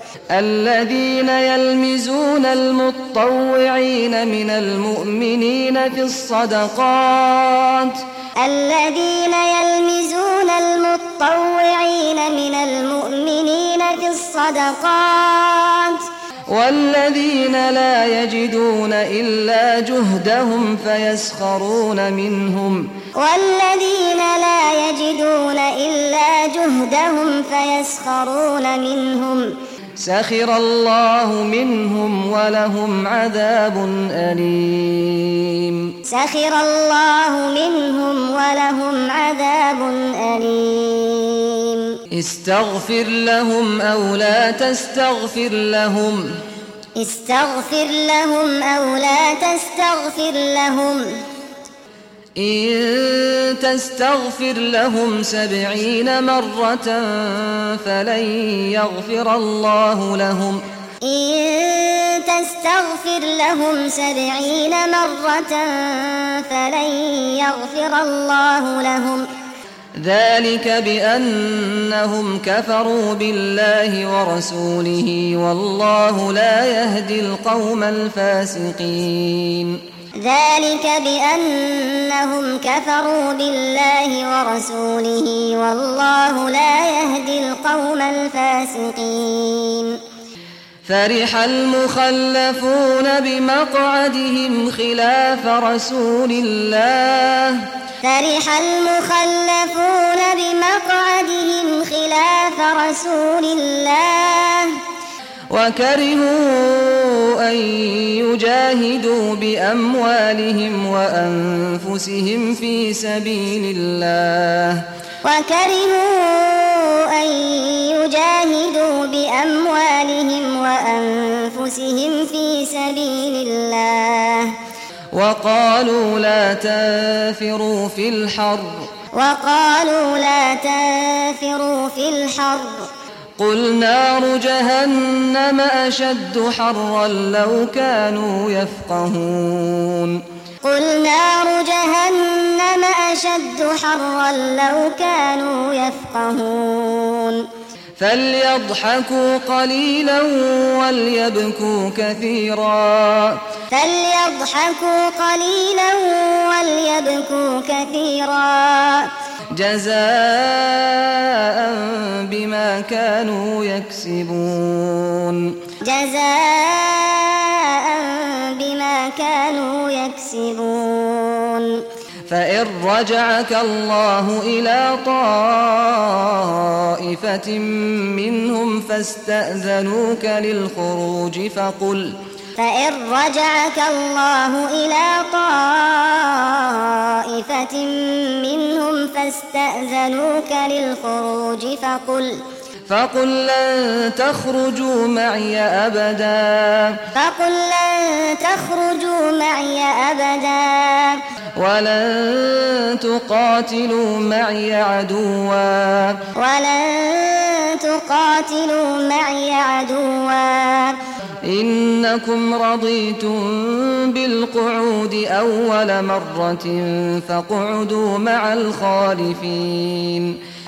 A: الذين يلمزون المتطوعين من المؤمنين في الصدقات.
B: الذين يلمزون المتطوعين من المؤمنين في الصدقات.
A: والذين لا يجدون إلا جهدهم فيسخرون منهم.
B: والذين لا يجدون إلا جهدهم فيسخرون منهم.
A: سخر الله منهم ولهم عذاب أليم
B: سخر الله منهم ولهم عذاب أليم
A: استغفر لهم أو لا تستغفر لهم
B: استغفر لهم أو لا تستغفر لهم
A: إن تستغفر لهم سبعين مرة فلن يغفر الله لهم.
B: إن تستغفر لهم سبعين مرة فلن يغفر الله لهم.
A: ذلك بأنهم كفروا بالله ورسوله والله لا يهدي القوم الفاسقين.
B: ذلك بأنهم كفروا بالله ورسوله والله لا يهدي القوم الفاسقين.
A: فرح المخلفون بمقعدهم خلاف رسول الله.
B: فرح المخلفون بمقعدهم خلاف رسول الله.
A: وكرهوا أن يجاهدوا بأموالهم وأنفسهم في سبيل الله
B: وكرهوا أن يجاهدوا بأموالهم وأنفسهم في سبيل الله
A: وقالوا لا تنفروا في الحر
B: وقالوا لا تنفروا في الحر
A: قل نار جهنم أشد حرا لو كانوا يفقهون.
B: قل نار جهنم أشد حرا لو كانوا يفقهون.
A: فليضحكوا قليلا وليبكوا كثيرا
B: فليضحكوا قليلا وليبكوا كثيرا
A: جزاء بما كانوا يكسبون
B: جزاء بما كانوا يكسبون
A: فإن رجعك الله إلى طائفة منهم فاستأذنوك للخروج فقل
B: فإن رجعك الله إلى طائفة منهم فاستأذنوك للخروج فقل
A: فقل لن تخرجوا معي أبدا.
B: فقل لن تخرجوا معي أبدا.
A: ولن تقاتلوا معي عدوا.
B: ولن تقاتلوا معي عدوا.
A: إنكم رضيتم بالقعود أول مرة فاقعدوا مع الخالفين.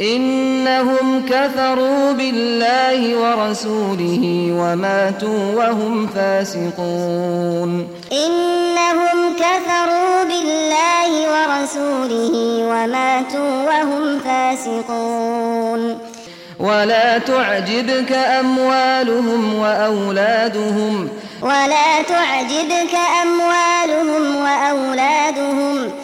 A: إنهم كفروا بالله ورسوله وماتوا وهم فاسقون.
B: إنهم كفروا بالله ورسوله وماتوا وهم فاسقون.
A: ولا تعجبك أموالهم وأولادهم.
B: ولا تعجبك أموالهم وأولادهم.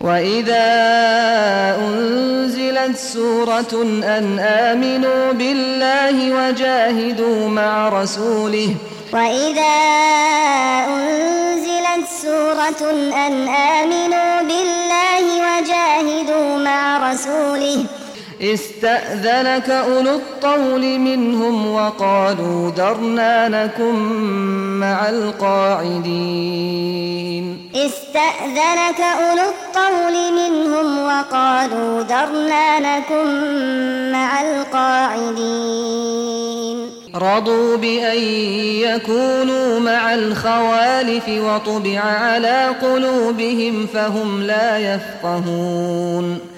A: وَإِذَا أُنْزِلَتْ سُورَةٌ أَنْ آمِنُوا بِاللَّهِ وَجَاهِدُوا مَعَ رَسُولِهِ
B: وَإِذَا أُنْزِلَتْ سُورَةٌ أَنْ آمِنُوا بِاللَّهِ وَجَاهِدُوا مَعَ رَسُولِهِ
A: استأذنك أولو الطول منهم وقالوا درنا لكم مع القاعدين.
B: استأذنك أولو الطول منهم وقالوا درنا لكم مع القاعدين.
A: رضوا بأن يكونوا مع الخوالف وطبع على قلوبهم فهم لا يفقهون.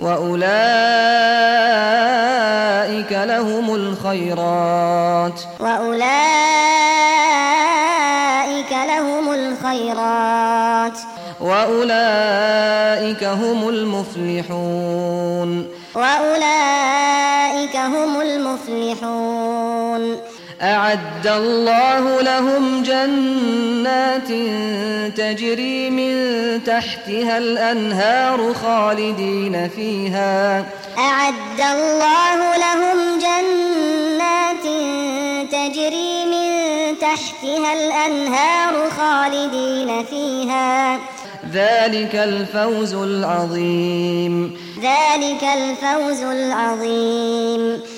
A: وأولئك لهم الخيرات
B: وأولئك لهم الخيرات
A: وأولئك هم المفلحون
B: وأولئك هم المفلحون
A: أعد الله لهم جنات تجري من تحتها الأنهار خالدين فيها.
B: أعد الله لهم جنات تجري من تحتها الأنهار خالدين فيها.
A: ذلك الفوز العظيم.
B: ذلك الفوز العظيم.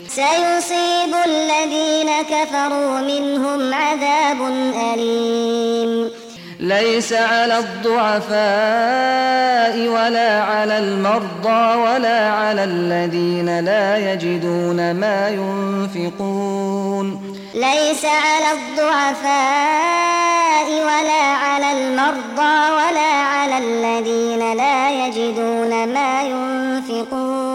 B: سيصيب الذين كفروا منهم عذاب أليم.
A: ليس على الضعفاء ولا على المرضى ولا على الذين لا يجدون ما ينفقون.
B: ليس على الضعفاء ولا على المرضى ولا على الذين لا يجدون ما ينفقون.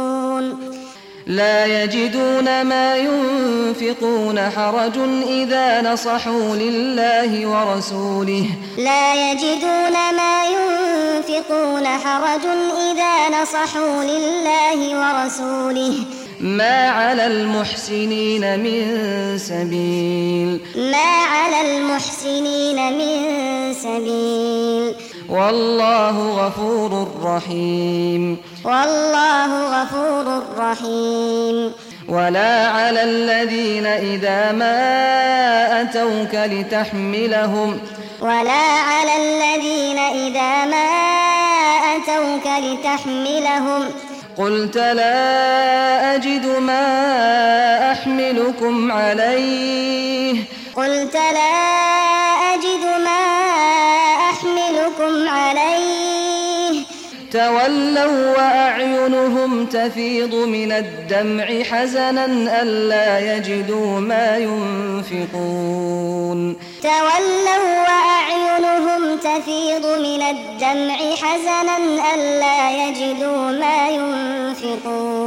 A: لا يجدون ما ينفقون حرج إذا نصحوا لله ورسوله.
B: لا يجدون ما ينفقون حرج إذا نصحوا لله ورسوله.
A: ما على المحسنين من سبيل.
B: ما على المحسنين من سبيل.
A: والله غفور رحيم.
B: والله غفور رحيم.
A: ولا على الذين إذا ما أتوك لتحملهم.
B: ولا على الذين إذا ما أتوك لتحملهم.
A: قلت لا أجد ما أحملكم عليه.
B: قلت لا
A: تولوا وأعينهم تفيض من الدمع حزنا ألا يجدوا ما ينفقون
B: تولوا وأعينهم تفيض من الدمع حزنا ألا يجدوا ما ينفقون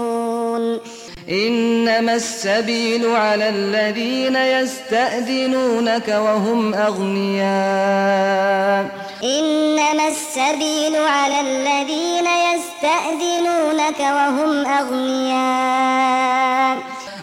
A: إنما السبيل على الذين يستأذنونك وهم أغنياء.
B: إنما السبيل على الذين يستأذنونك وهم أغنياء.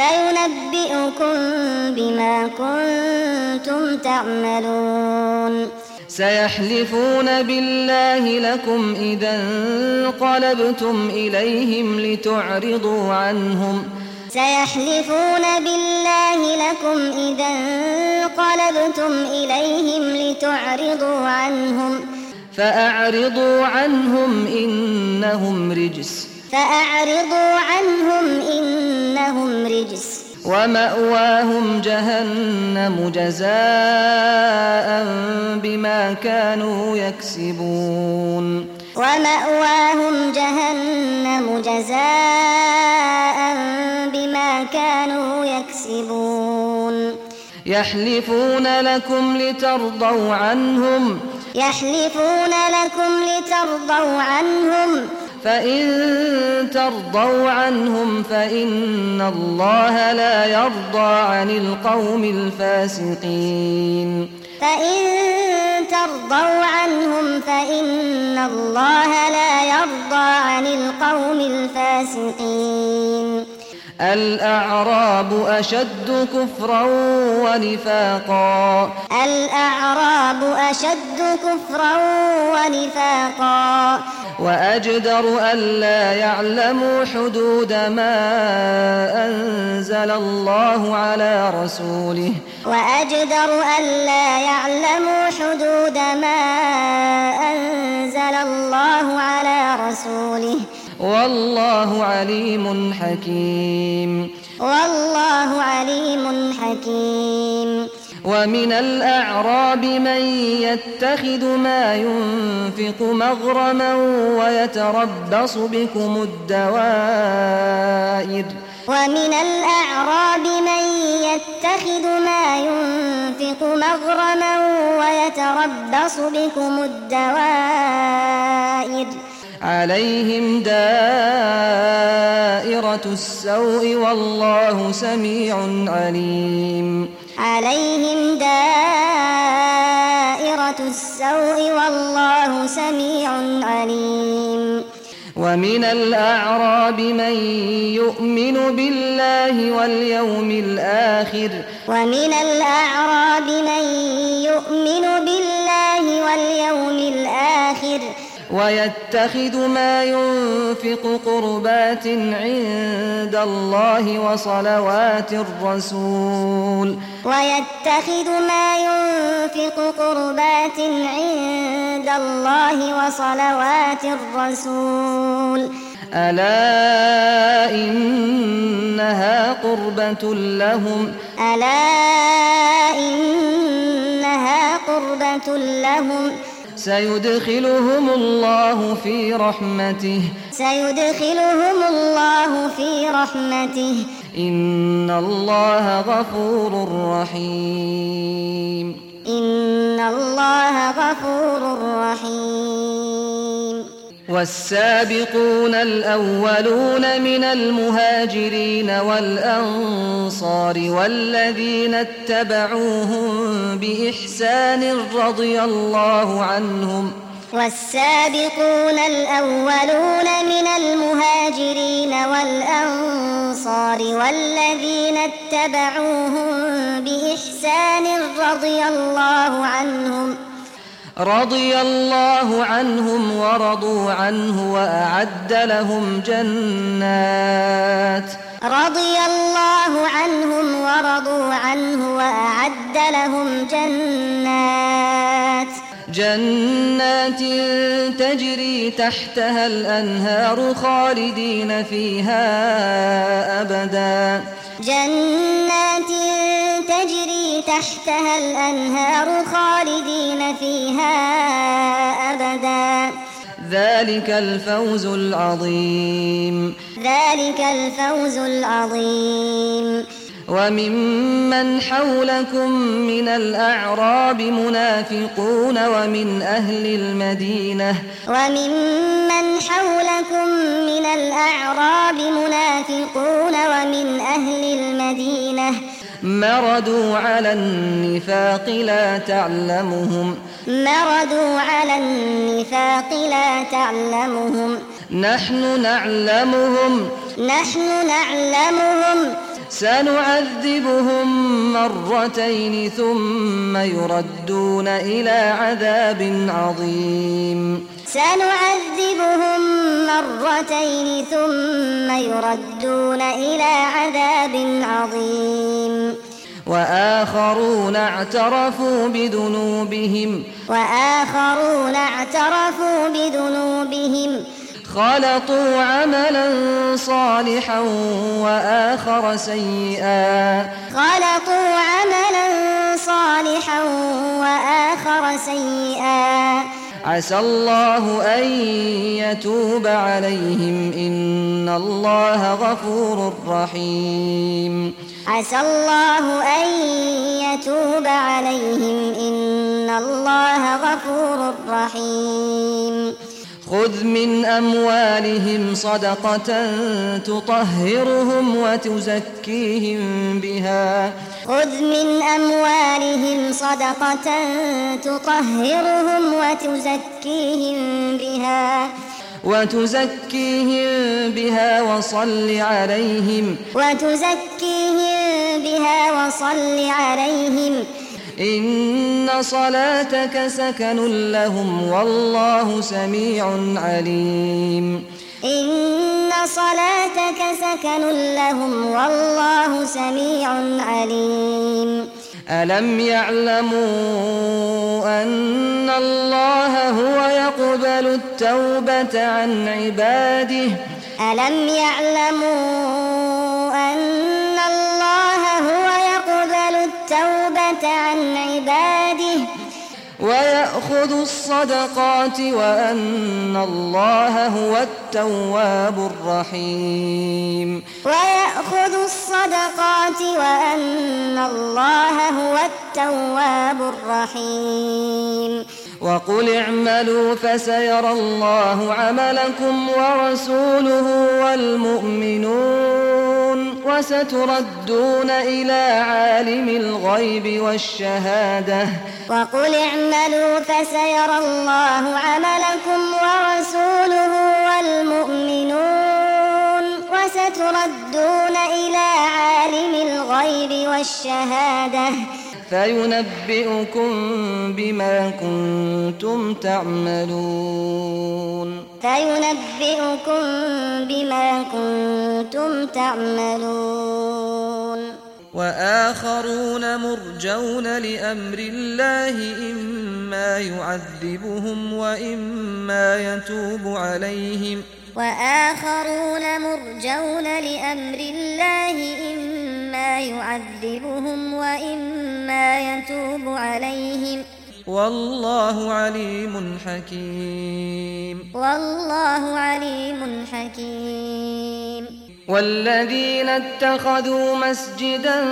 B: فينبئكم بما كنتم تعملون
A: سيحلفون بالله لكم إذا انقلبتم إليهم لتعرضوا عنهم
B: سيحلفون بالله لكم إذا انقلبتم إليهم لتعرضوا عنهم
A: فأعرضوا عنهم إنهم رجس
B: فأعرضوا عنهم إنهم رجس.
A: ومأواهم جهنم جزاء بما كانوا يكسبون.
B: ومأواهم جهنم جزاء بما كانوا يكسبون.
A: يحلفون لكم لترضوا عنهم.
B: يحلفون لكم لترضوا عنهم.
A: فإن ترضوا عنهم فإن الله لا يرضى عن القوم الفاسقين
B: فإن ترضوا عنهم فإن الله لا يرضى عن القوم الفاسقين
A: الأعراب أشد كفرا ونفاقا.
B: الأعراب أشد كفرا ونفاقا.
A: وأجدر ألا يعلموا حدود ما أنزل الله على رسوله.
B: وأجدر ألا يعلموا حدود ما أنزل الله على رسوله.
A: والله عليم حكيم
B: والله عليم حكيم
A: ومن الأعراب من يتخذ ما ينفق مغرما ويتربص بكم الدوائر
B: ومن الأعراب من يتخذ ما ينفق مغرما ويتربص بكم الدوائر
A: عليهم دائرة السوء والله سميع عليم.
B: عليهم دائرة السوء والله سميع عليم.
A: ومن الأعراب من يؤمن بالله واليوم الآخر.
B: ومن الأعراب من يؤمن بالله واليوم الآخر.
A: ويتخذ ما ينفق قربات عند الله وصلوات الرسول
B: ويتخذ ما ينفق قربات عند الله وصلوات الرسول
A: الا انها قربة لهم
B: الا انها قربة لهم
A: سيدخلهم الله في رحمته.
B: سيدخلهم الله في رحمته.
A: إن الله غفور رحيم.
B: إن الله غفور رحيم.
A: والسابقون الأولون من المهاجرين والأنصار والذين اتبعوهم بإحسان رضي الله عنهم.
B: والسابقون الأولون من المهاجرين والأنصار والذين اتبعوهم بإحسان رضي الله عنهم.
A: رضي الله عنهم ورضوا عنه وأعد لهم جنات.
B: رضي الله عنهم ورضوا عنه وأعد لهم جنات.
A: جنات تجري تحتها الأنهار خالدين فيها أبداً.
B: جنات تجري تحتها الأنهار خالدين فيها أبدا.
A: ذلك الفوز العظيم.
B: ذلك الفوز العظيم.
A: وممن حولكم من الأعراب منافقون ومن أهل المدينة
B: وممن حولكم من الأعراب منافقون ومن أهل المدينة
A: مردوا على النفاق لا تعلمهم
B: مردوا على النفاق لا تعلمهم
A: نحن نعلمهم
B: نحن نعلمهم
A: سنعذبهم مرتين ثم يردون إلى عذاب عظيم.
B: سنعذبهم مرتين ثم يردون إلى عذاب عظيم.
A: وآخرون اعترفوا بذنوبهم.
B: وآخرون اعترفوا بذنوبهم.
A: خلطوا عملا صالحا وآخر سيئا.
B: خلطوا عملا صالحا وآخر سيئا.
A: عسى الله أن يتوب عليهم إن الله غفور رحيم.
B: عسى الله أن يتوب عليهم إن الله غفور رحيم.
A: خذ من أموالهم صدقة تطهرهم وتزكيهم بها.
B: خذ من أموالهم صدقة تطهرهم وتزكيهم بها.
A: وتزكيهم بها وصل عليهم.
B: وتزكيهم بها وصل عليهم.
A: إن صلاتك سكن لهم والله سميع عليم.
B: إن صلاتك سكن لهم والله سميع عليم.
A: ألم يعلموا أن الله هو يقبل التوبة عن عباده؟
B: ألم يعلموا الغفلة عن عباده
A: ويأخذ الصدقات وأن الله هو التواب الرحيم.
B: ويأخذ الصدقات وأن الله هو التواب الرحيم.
A: وقل اعملوا فسيرى الله عملكم ورسوله والمؤمنون وستردون إلى عالم الغيب والشهادة.
B: وقل اعملوا فسيرى الله عملكم ورسوله والمؤمنون وستردون إلى عالم الغيب والشهادة.
A: فينبئكم بما كنتم تعملون
B: فينبئكم بما كنتم تعملون
A: وآخرون مرجون لأمر الله إما يعذبهم وإما يتوب عليهم ۖ
B: وآخرون مرجون لأمر الله إما يعذبهم وإما يتوب عليهم.
A: والله عليم حكيم.
B: والله عليم حكيم.
A: والذين اتخذوا مسجدا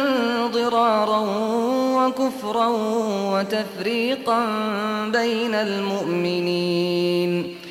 A: ضرارا وكفرا وتفريقا بين المؤمنين.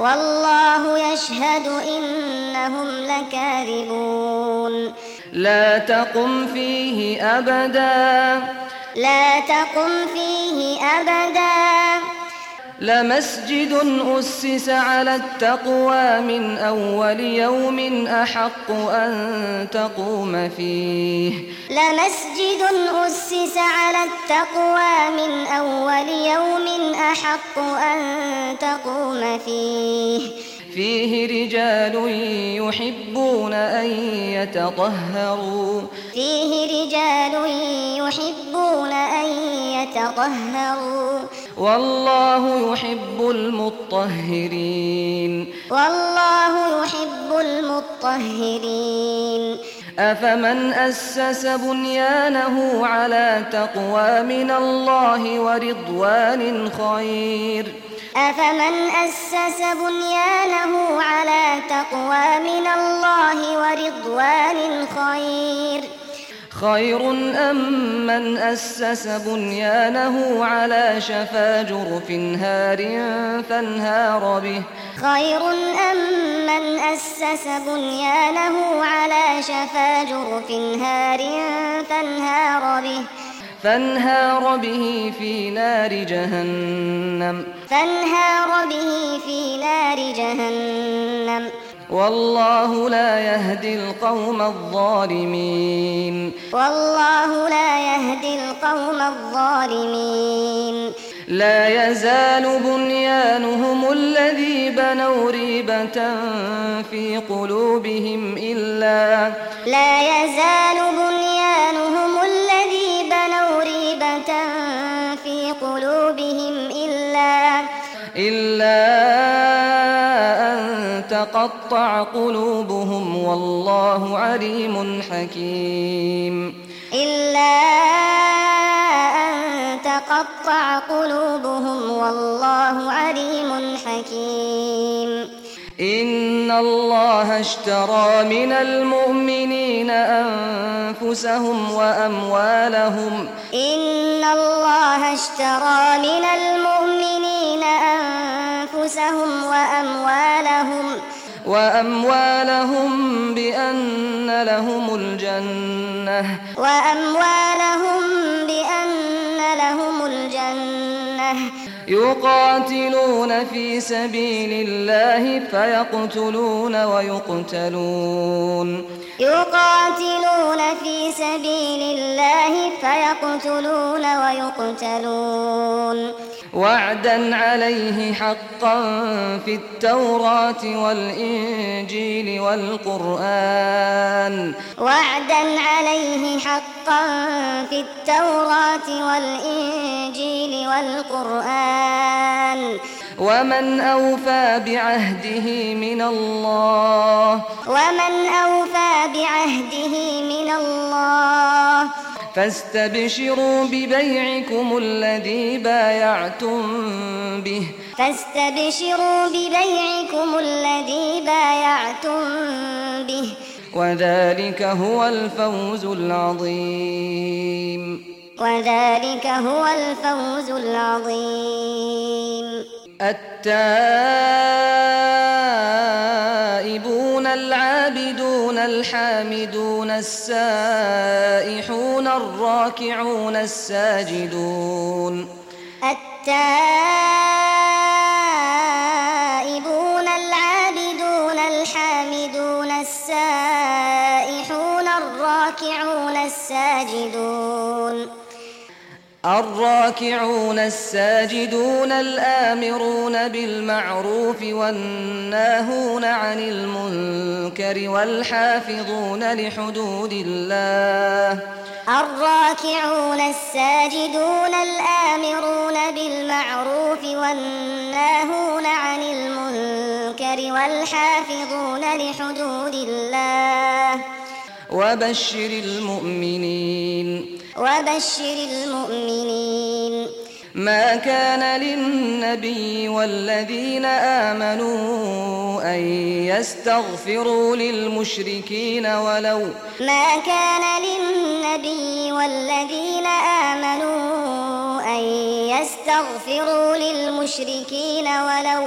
B: والله يشهد إنهم لكاذبون.
A: لا تقم فيه أبدا.
B: لا تقم فيه أبدا.
A: لمسجد أسس على التقوى من أول يوم أحق أن تقوم فيه.
B: لمسجد أسس على التقوى من أول يوم أحق أن تقوم فيه.
A: فيه رجال يحبون أن يتطهروا.
B: فيه رجال يحبون أن يتطهروا.
A: والله يحب المطهرين.
B: والله يحب المطهرين.
A: أفمن أسس بنيانه على تقوى من الله ورضوان خير.
B: أفمن أسس بنيانه على تقوى من الله ورضوان خير.
A: خير أم من أسس بنيانه على شفا جرف هار فانهار به.
B: خير أم من أسس بنيانه على شفا جرف هار فانهار به.
A: فانهار به في نار جهنم.
B: فانهار به في نار جهنم.
A: والله لا يهدي القوم الظالمين.
B: والله لا يهدي القوم الظالمين.
A: لا يزال بنيانهم الذي بنوا ريبة في قلوبهم إلا
B: لا يزال بنيانهم الذي بنوا ريبة في قلوبهم إلا
A: إلا تقطع قلوبهم والله عليم حكيم.
B: إلا أن تقطع قلوبهم والله عليم حكيم.
A: إن الله اشترى من المؤمنين أنفسهم وأموالهم.
B: إن الله اشترى من المؤمنين أنفسهم وأموالهم.
A: وأموالهم بأن لهم الجنة.
B: وأموالهم بأن لهم الجنة.
A: يقاتلون في سبيل الله فيقتلون ويقتلون.
B: يقاتلون في سبيل الله فيقتلون ويقتلون.
A: وعدا عليه حقا في التوراة والإنجيل والقرآن
B: وعدا عليه حقا في التوراة والإنجيل والقرآن
A: ومن أوفى بعهده من الله
B: ومن أوفى بعهده من الله
A: فاستبشروا ببيعكم الذي بايعتم به.
B: فاستبشروا ببيعكم الذي بايعتم به.
A: وذلك هو الفوز العظيم.
B: وذلك هو الفوز العظيم.
A: التائبون العابدون الحامدون السائحون الراكعون الساجدون
B: التائبون العابدون الحامدون السائحون الراكعون الساجدون
A: الراكعون الساجدون الآمرون بالمعروف والناهون عن المنكر والحافظون لحدود الله.
B: الراكعون الساجدون الآمرون بالمعروف والناهون عن المنكر والحافظون لحدود الله.
A: وبشر المؤمنين.
B: وبشر المؤمنين.
A: ما كان للنبي والذين آمنوا أن يستغفروا للمشركين ولو
B: ما كان للنبي والذين آمنوا أن يستغفروا للمشركين ولو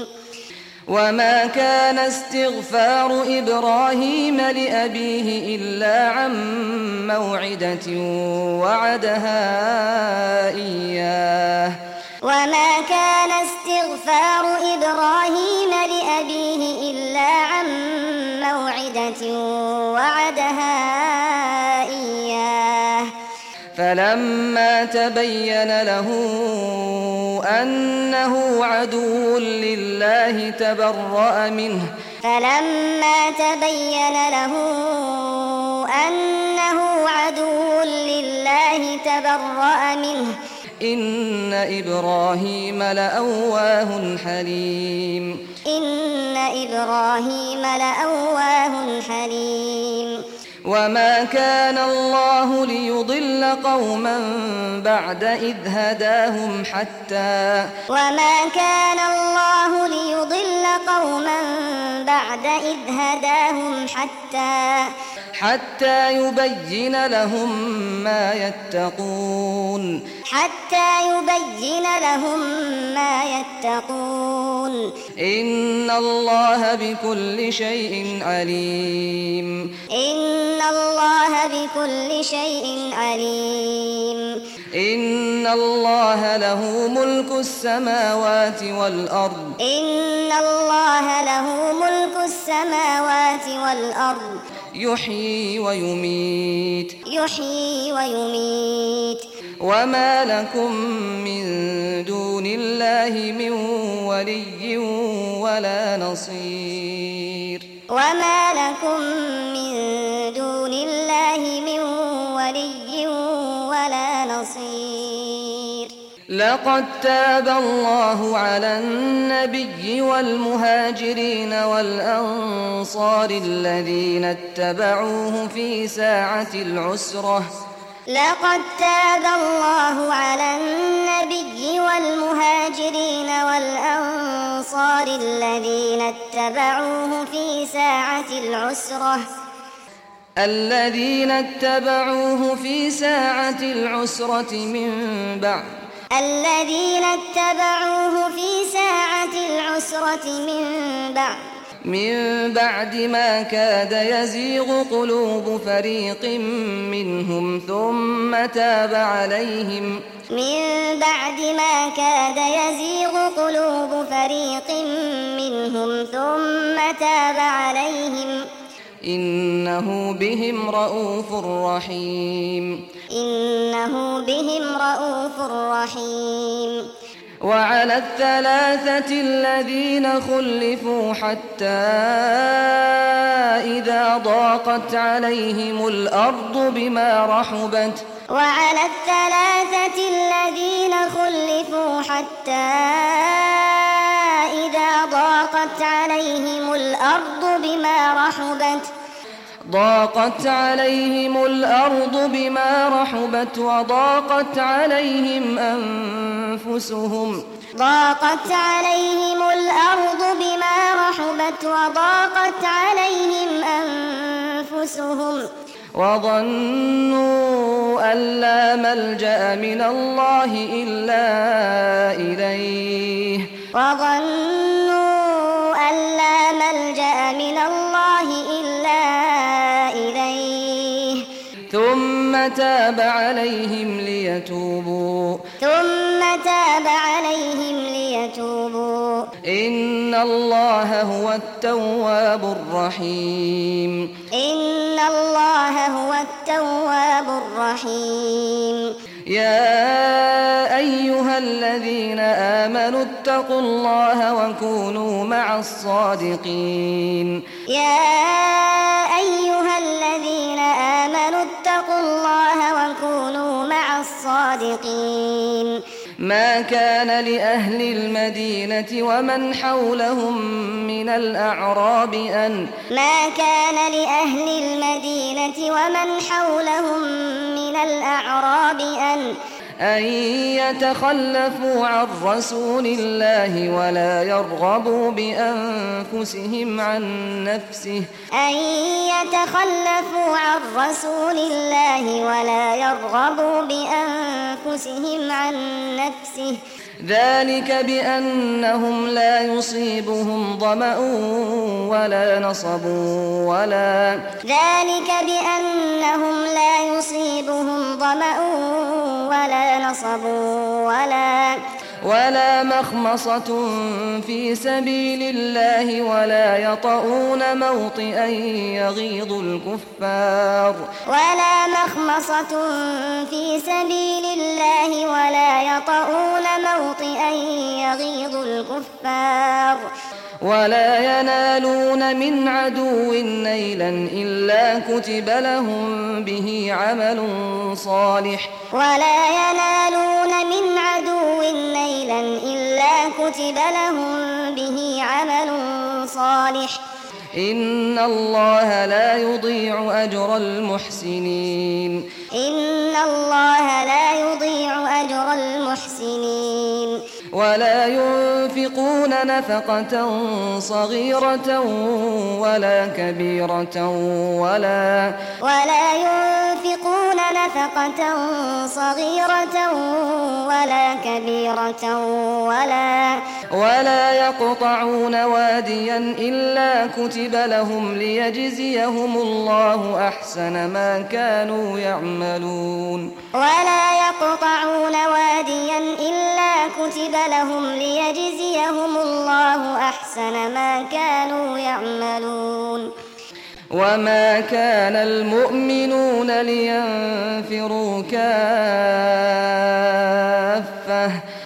A: وما كان استغفار إبراهيم لأبيه إلا عن موعدة وعدها إياه.
B: وما كان استغفار إبراهيم
A: فلما تبين له أنه عدو لله تبرأ منه.
B: فلما تبين له أنه عدو لله تبرأ منه.
A: إن إبراهيم لأواه حليم.
B: إن إبراهيم لأواه حليم.
A: وما كان الله ليضل قوما بعد إذ هداهم حتى
B: وما كان الله ليضل قوما بعد إذ هداهم حتى
A: حتى يبين لهم ما يتقون.
B: حتى يبين لهم ما يتقون.
A: إن الله بكل شيء عليم.
B: إن الله بكل شيء عليم.
A: إن الله له ملك السماوات والأرض.
B: إن الله له ملك السماوات والأرض.
A: يحيي ويميت.
B: يحيي ويميت.
A: وما لكم من دون الله من ولي ولا نصير.
B: وما لكم من دون الله من ولي ولا نصير.
A: لقد تاب الله على النبي والمهاجرين والأنصار الذين اتبعوه في ساعة العسرة.
B: لقد تاب الله على النبي والمهاجرين والأنصار الذين اتبعوه في ساعة العسرة.
A: الذين اتبعوه في ساعة العسرة من بعد.
B: الذين اتبعوه في ساعة العسرة من بعد.
A: من بعد ما كاد يزيغ قلوب فريق منهم ثم تاب عليهم.
B: من بعد ما كاد يزيغ قلوب فريق منهم ثم تاب عليهم.
A: إنه بهم رؤوف رحيم.
B: إنه بهم رؤوف رحيم.
A: وعلى الثلاثة الذين خلفوا حتى إذا ضاقت عليهم الأرض بما رحبت.
B: وعلى الثلاثة الذين خلفوا حتى إذا ضاقت عليهم الأرض بما رحبت.
A: ضاقت عليهم الأرض بما رحبت وضاقت عليهم أنفسهم.
B: ضاقت عليهم الأرض بما رحبت وضاقت عليهم أنفسهم.
A: وظنوا أن لا ملجأ من الله إلا إليه.
B: وظنوا أن لا ملجأ من الله إلا إليه
A: تاب عليهم ليتوبوا.
B: ثم تاب عليهم ليتوبوا.
A: إن الله هو التواب الرحيم.
B: إن الله هو التواب الرحيم.
A: يا أيها الذين آمنوا اتقوا الله وكونوا مع الصادقين.
B: يا أيها الذين آمنوا اتقوا الله وكونوا مع الصادقين.
A: ما كان لأهل المدينة ومن حولهم من الأعراب أن
B: ما كان لأهل المدينة ومن حولهم من الأعراب أن
A: أن يتخلفوا عن رسول الله ولا يرغبوا بأنفسهم عن نفسه
B: أن يتخلفوا عن رسول الله ولا يرغبوا بأنفسهم عن نفسه
A: ذلك بأنهم لا يصيبهم ظمأ ولا نصب ولا
B: ذلك بأنهم لا يصيبهم ظمأ ولا نصب ولا
A: ولا مخمصة في سبيل الله ولا يطؤون موطئا يغيظ الكفار.
B: ولا مخمصة في سبيل الله ولا يطؤون موطئا يغيظ الكفار.
A: ولا ينالون من عدو نيلا إلا كتب لهم به عمل صالح.
B: ولا ينالون من عدو نيلا إلا كتب لهم به عمل صالح.
A: إن الله لا يضيع أجر المحسنين.
B: إن الله لا يضيع أجر المحسنين.
A: ولا ينفقون نفقة صغيرة ولا كبيرة ولا
B: ولا ينفقون ينفقون نفقة صغيرة ولا كبيرة ولا
A: ولا يقطعون واديا إلا كتب لهم ليجزيهم الله أحسن ما كانوا يعملون.
B: ولا يقطعون واديا إلا كتب لهم ليجزيهم الله أحسن ما كانوا يعملون.
A: وما كان المؤمنون لينفروا كافة.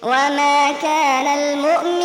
B: وما كان المؤمنون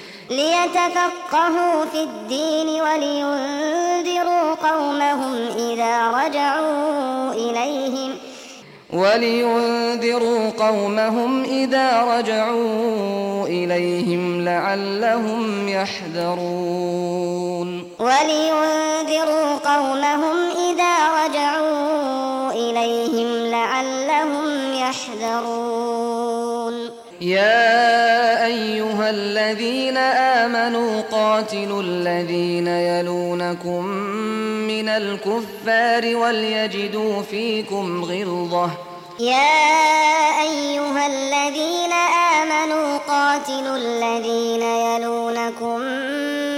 B: ليتفقهوا في الدين ولينذروا قومهم إذا رجعوا إليهم
A: ولينذروا قومهم إذا رجعوا إليهم لعلهم يحذرون.
B: ولينذروا قومهم إذا رجعوا إليهم لعلهم يحذرون.
A: يا أيها الذين آمنوا قاتلوا الذين يلونكم من الكفار وليجدوا فيكم غلظة.
B: يا أيها الذين آمنوا قاتلوا الذين يلونكم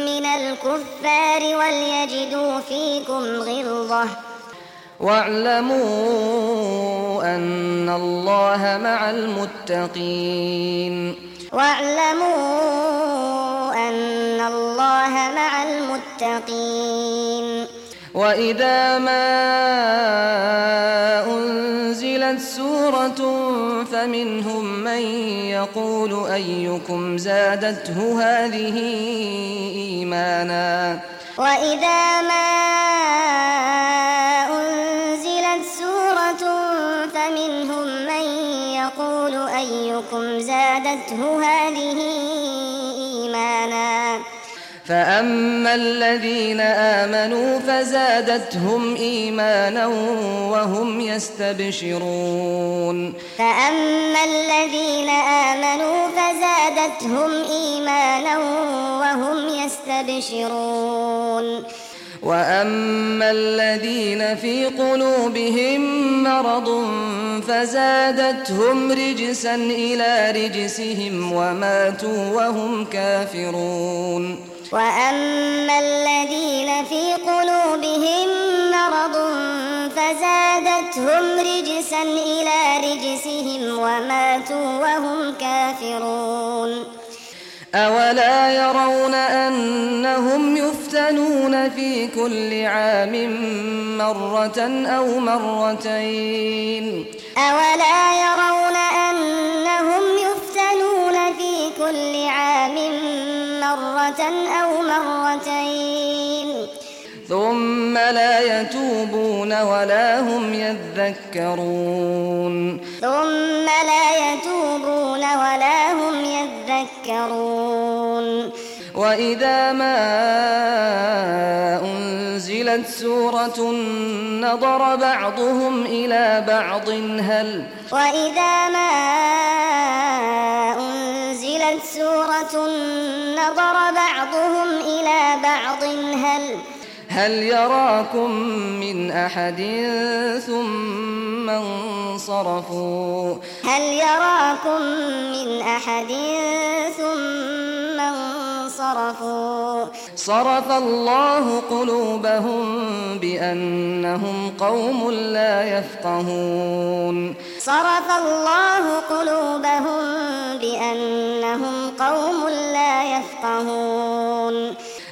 B: من الكفار وليجدوا فيكم غلظة.
A: واعلموا أن الله مع المتقين.
B: واعلموا أن الله مع المتقين.
A: وإذا ما أنزلت سورة فمنهم من يقول أيكم زادته هذه إيمانا.
B: وإذا ما يقول أيكم زادته هذه إيمانا؟
A: فأما الذين آمنوا فزادتهم إيمانا وهم يستبشرون.
B: فأما الذين آمنوا فزادتهم إيمانا وهم يستبشرون.
A: وأما الذين في قلوبهم مرض فزادتهم رجسا إلى رجسهم وماتوا وهم كافرون
B: وأما الذين في قلوبهم مرض فزادتهم رجسا إلى رجسهم وماتوا وهم كافرون
A: أولا يرون أنهم يفتنون في كل عام مرة أو مرتين.
B: أولا يرون أنهم يفتنون في كل عام مرة أو مرتين.
A: ثم لا يتوبون ولا هم يذكرون.
B: ثم لا يتوبون ولا هم يذكرون تذكرون
A: وإذا ما أنزلت سورة نظر بعضهم إلى بعض هل
B: وإذا ما أنزلت سورة نظر بعضهم إلى بعض هل
A: هل يراكم من أحد ثم انصرفوا؟
B: هل يراكم من أحد ثم انصرفوا؟
A: صرف الله قلوبهم بأنهم قوم لا يفقهون.
B: صرف الله قلوبهم بأنهم قوم لا يفقهون.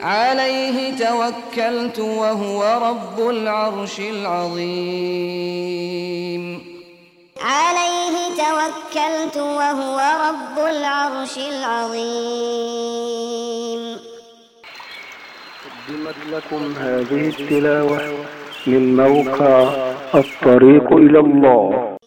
A: عليه توكلت وهو رب العرش العظيم.
B: عليه توكلت وهو رب العرش العظيم.
C: قدمت لكم هذه التلاوة من موقع الطريق إلى الله.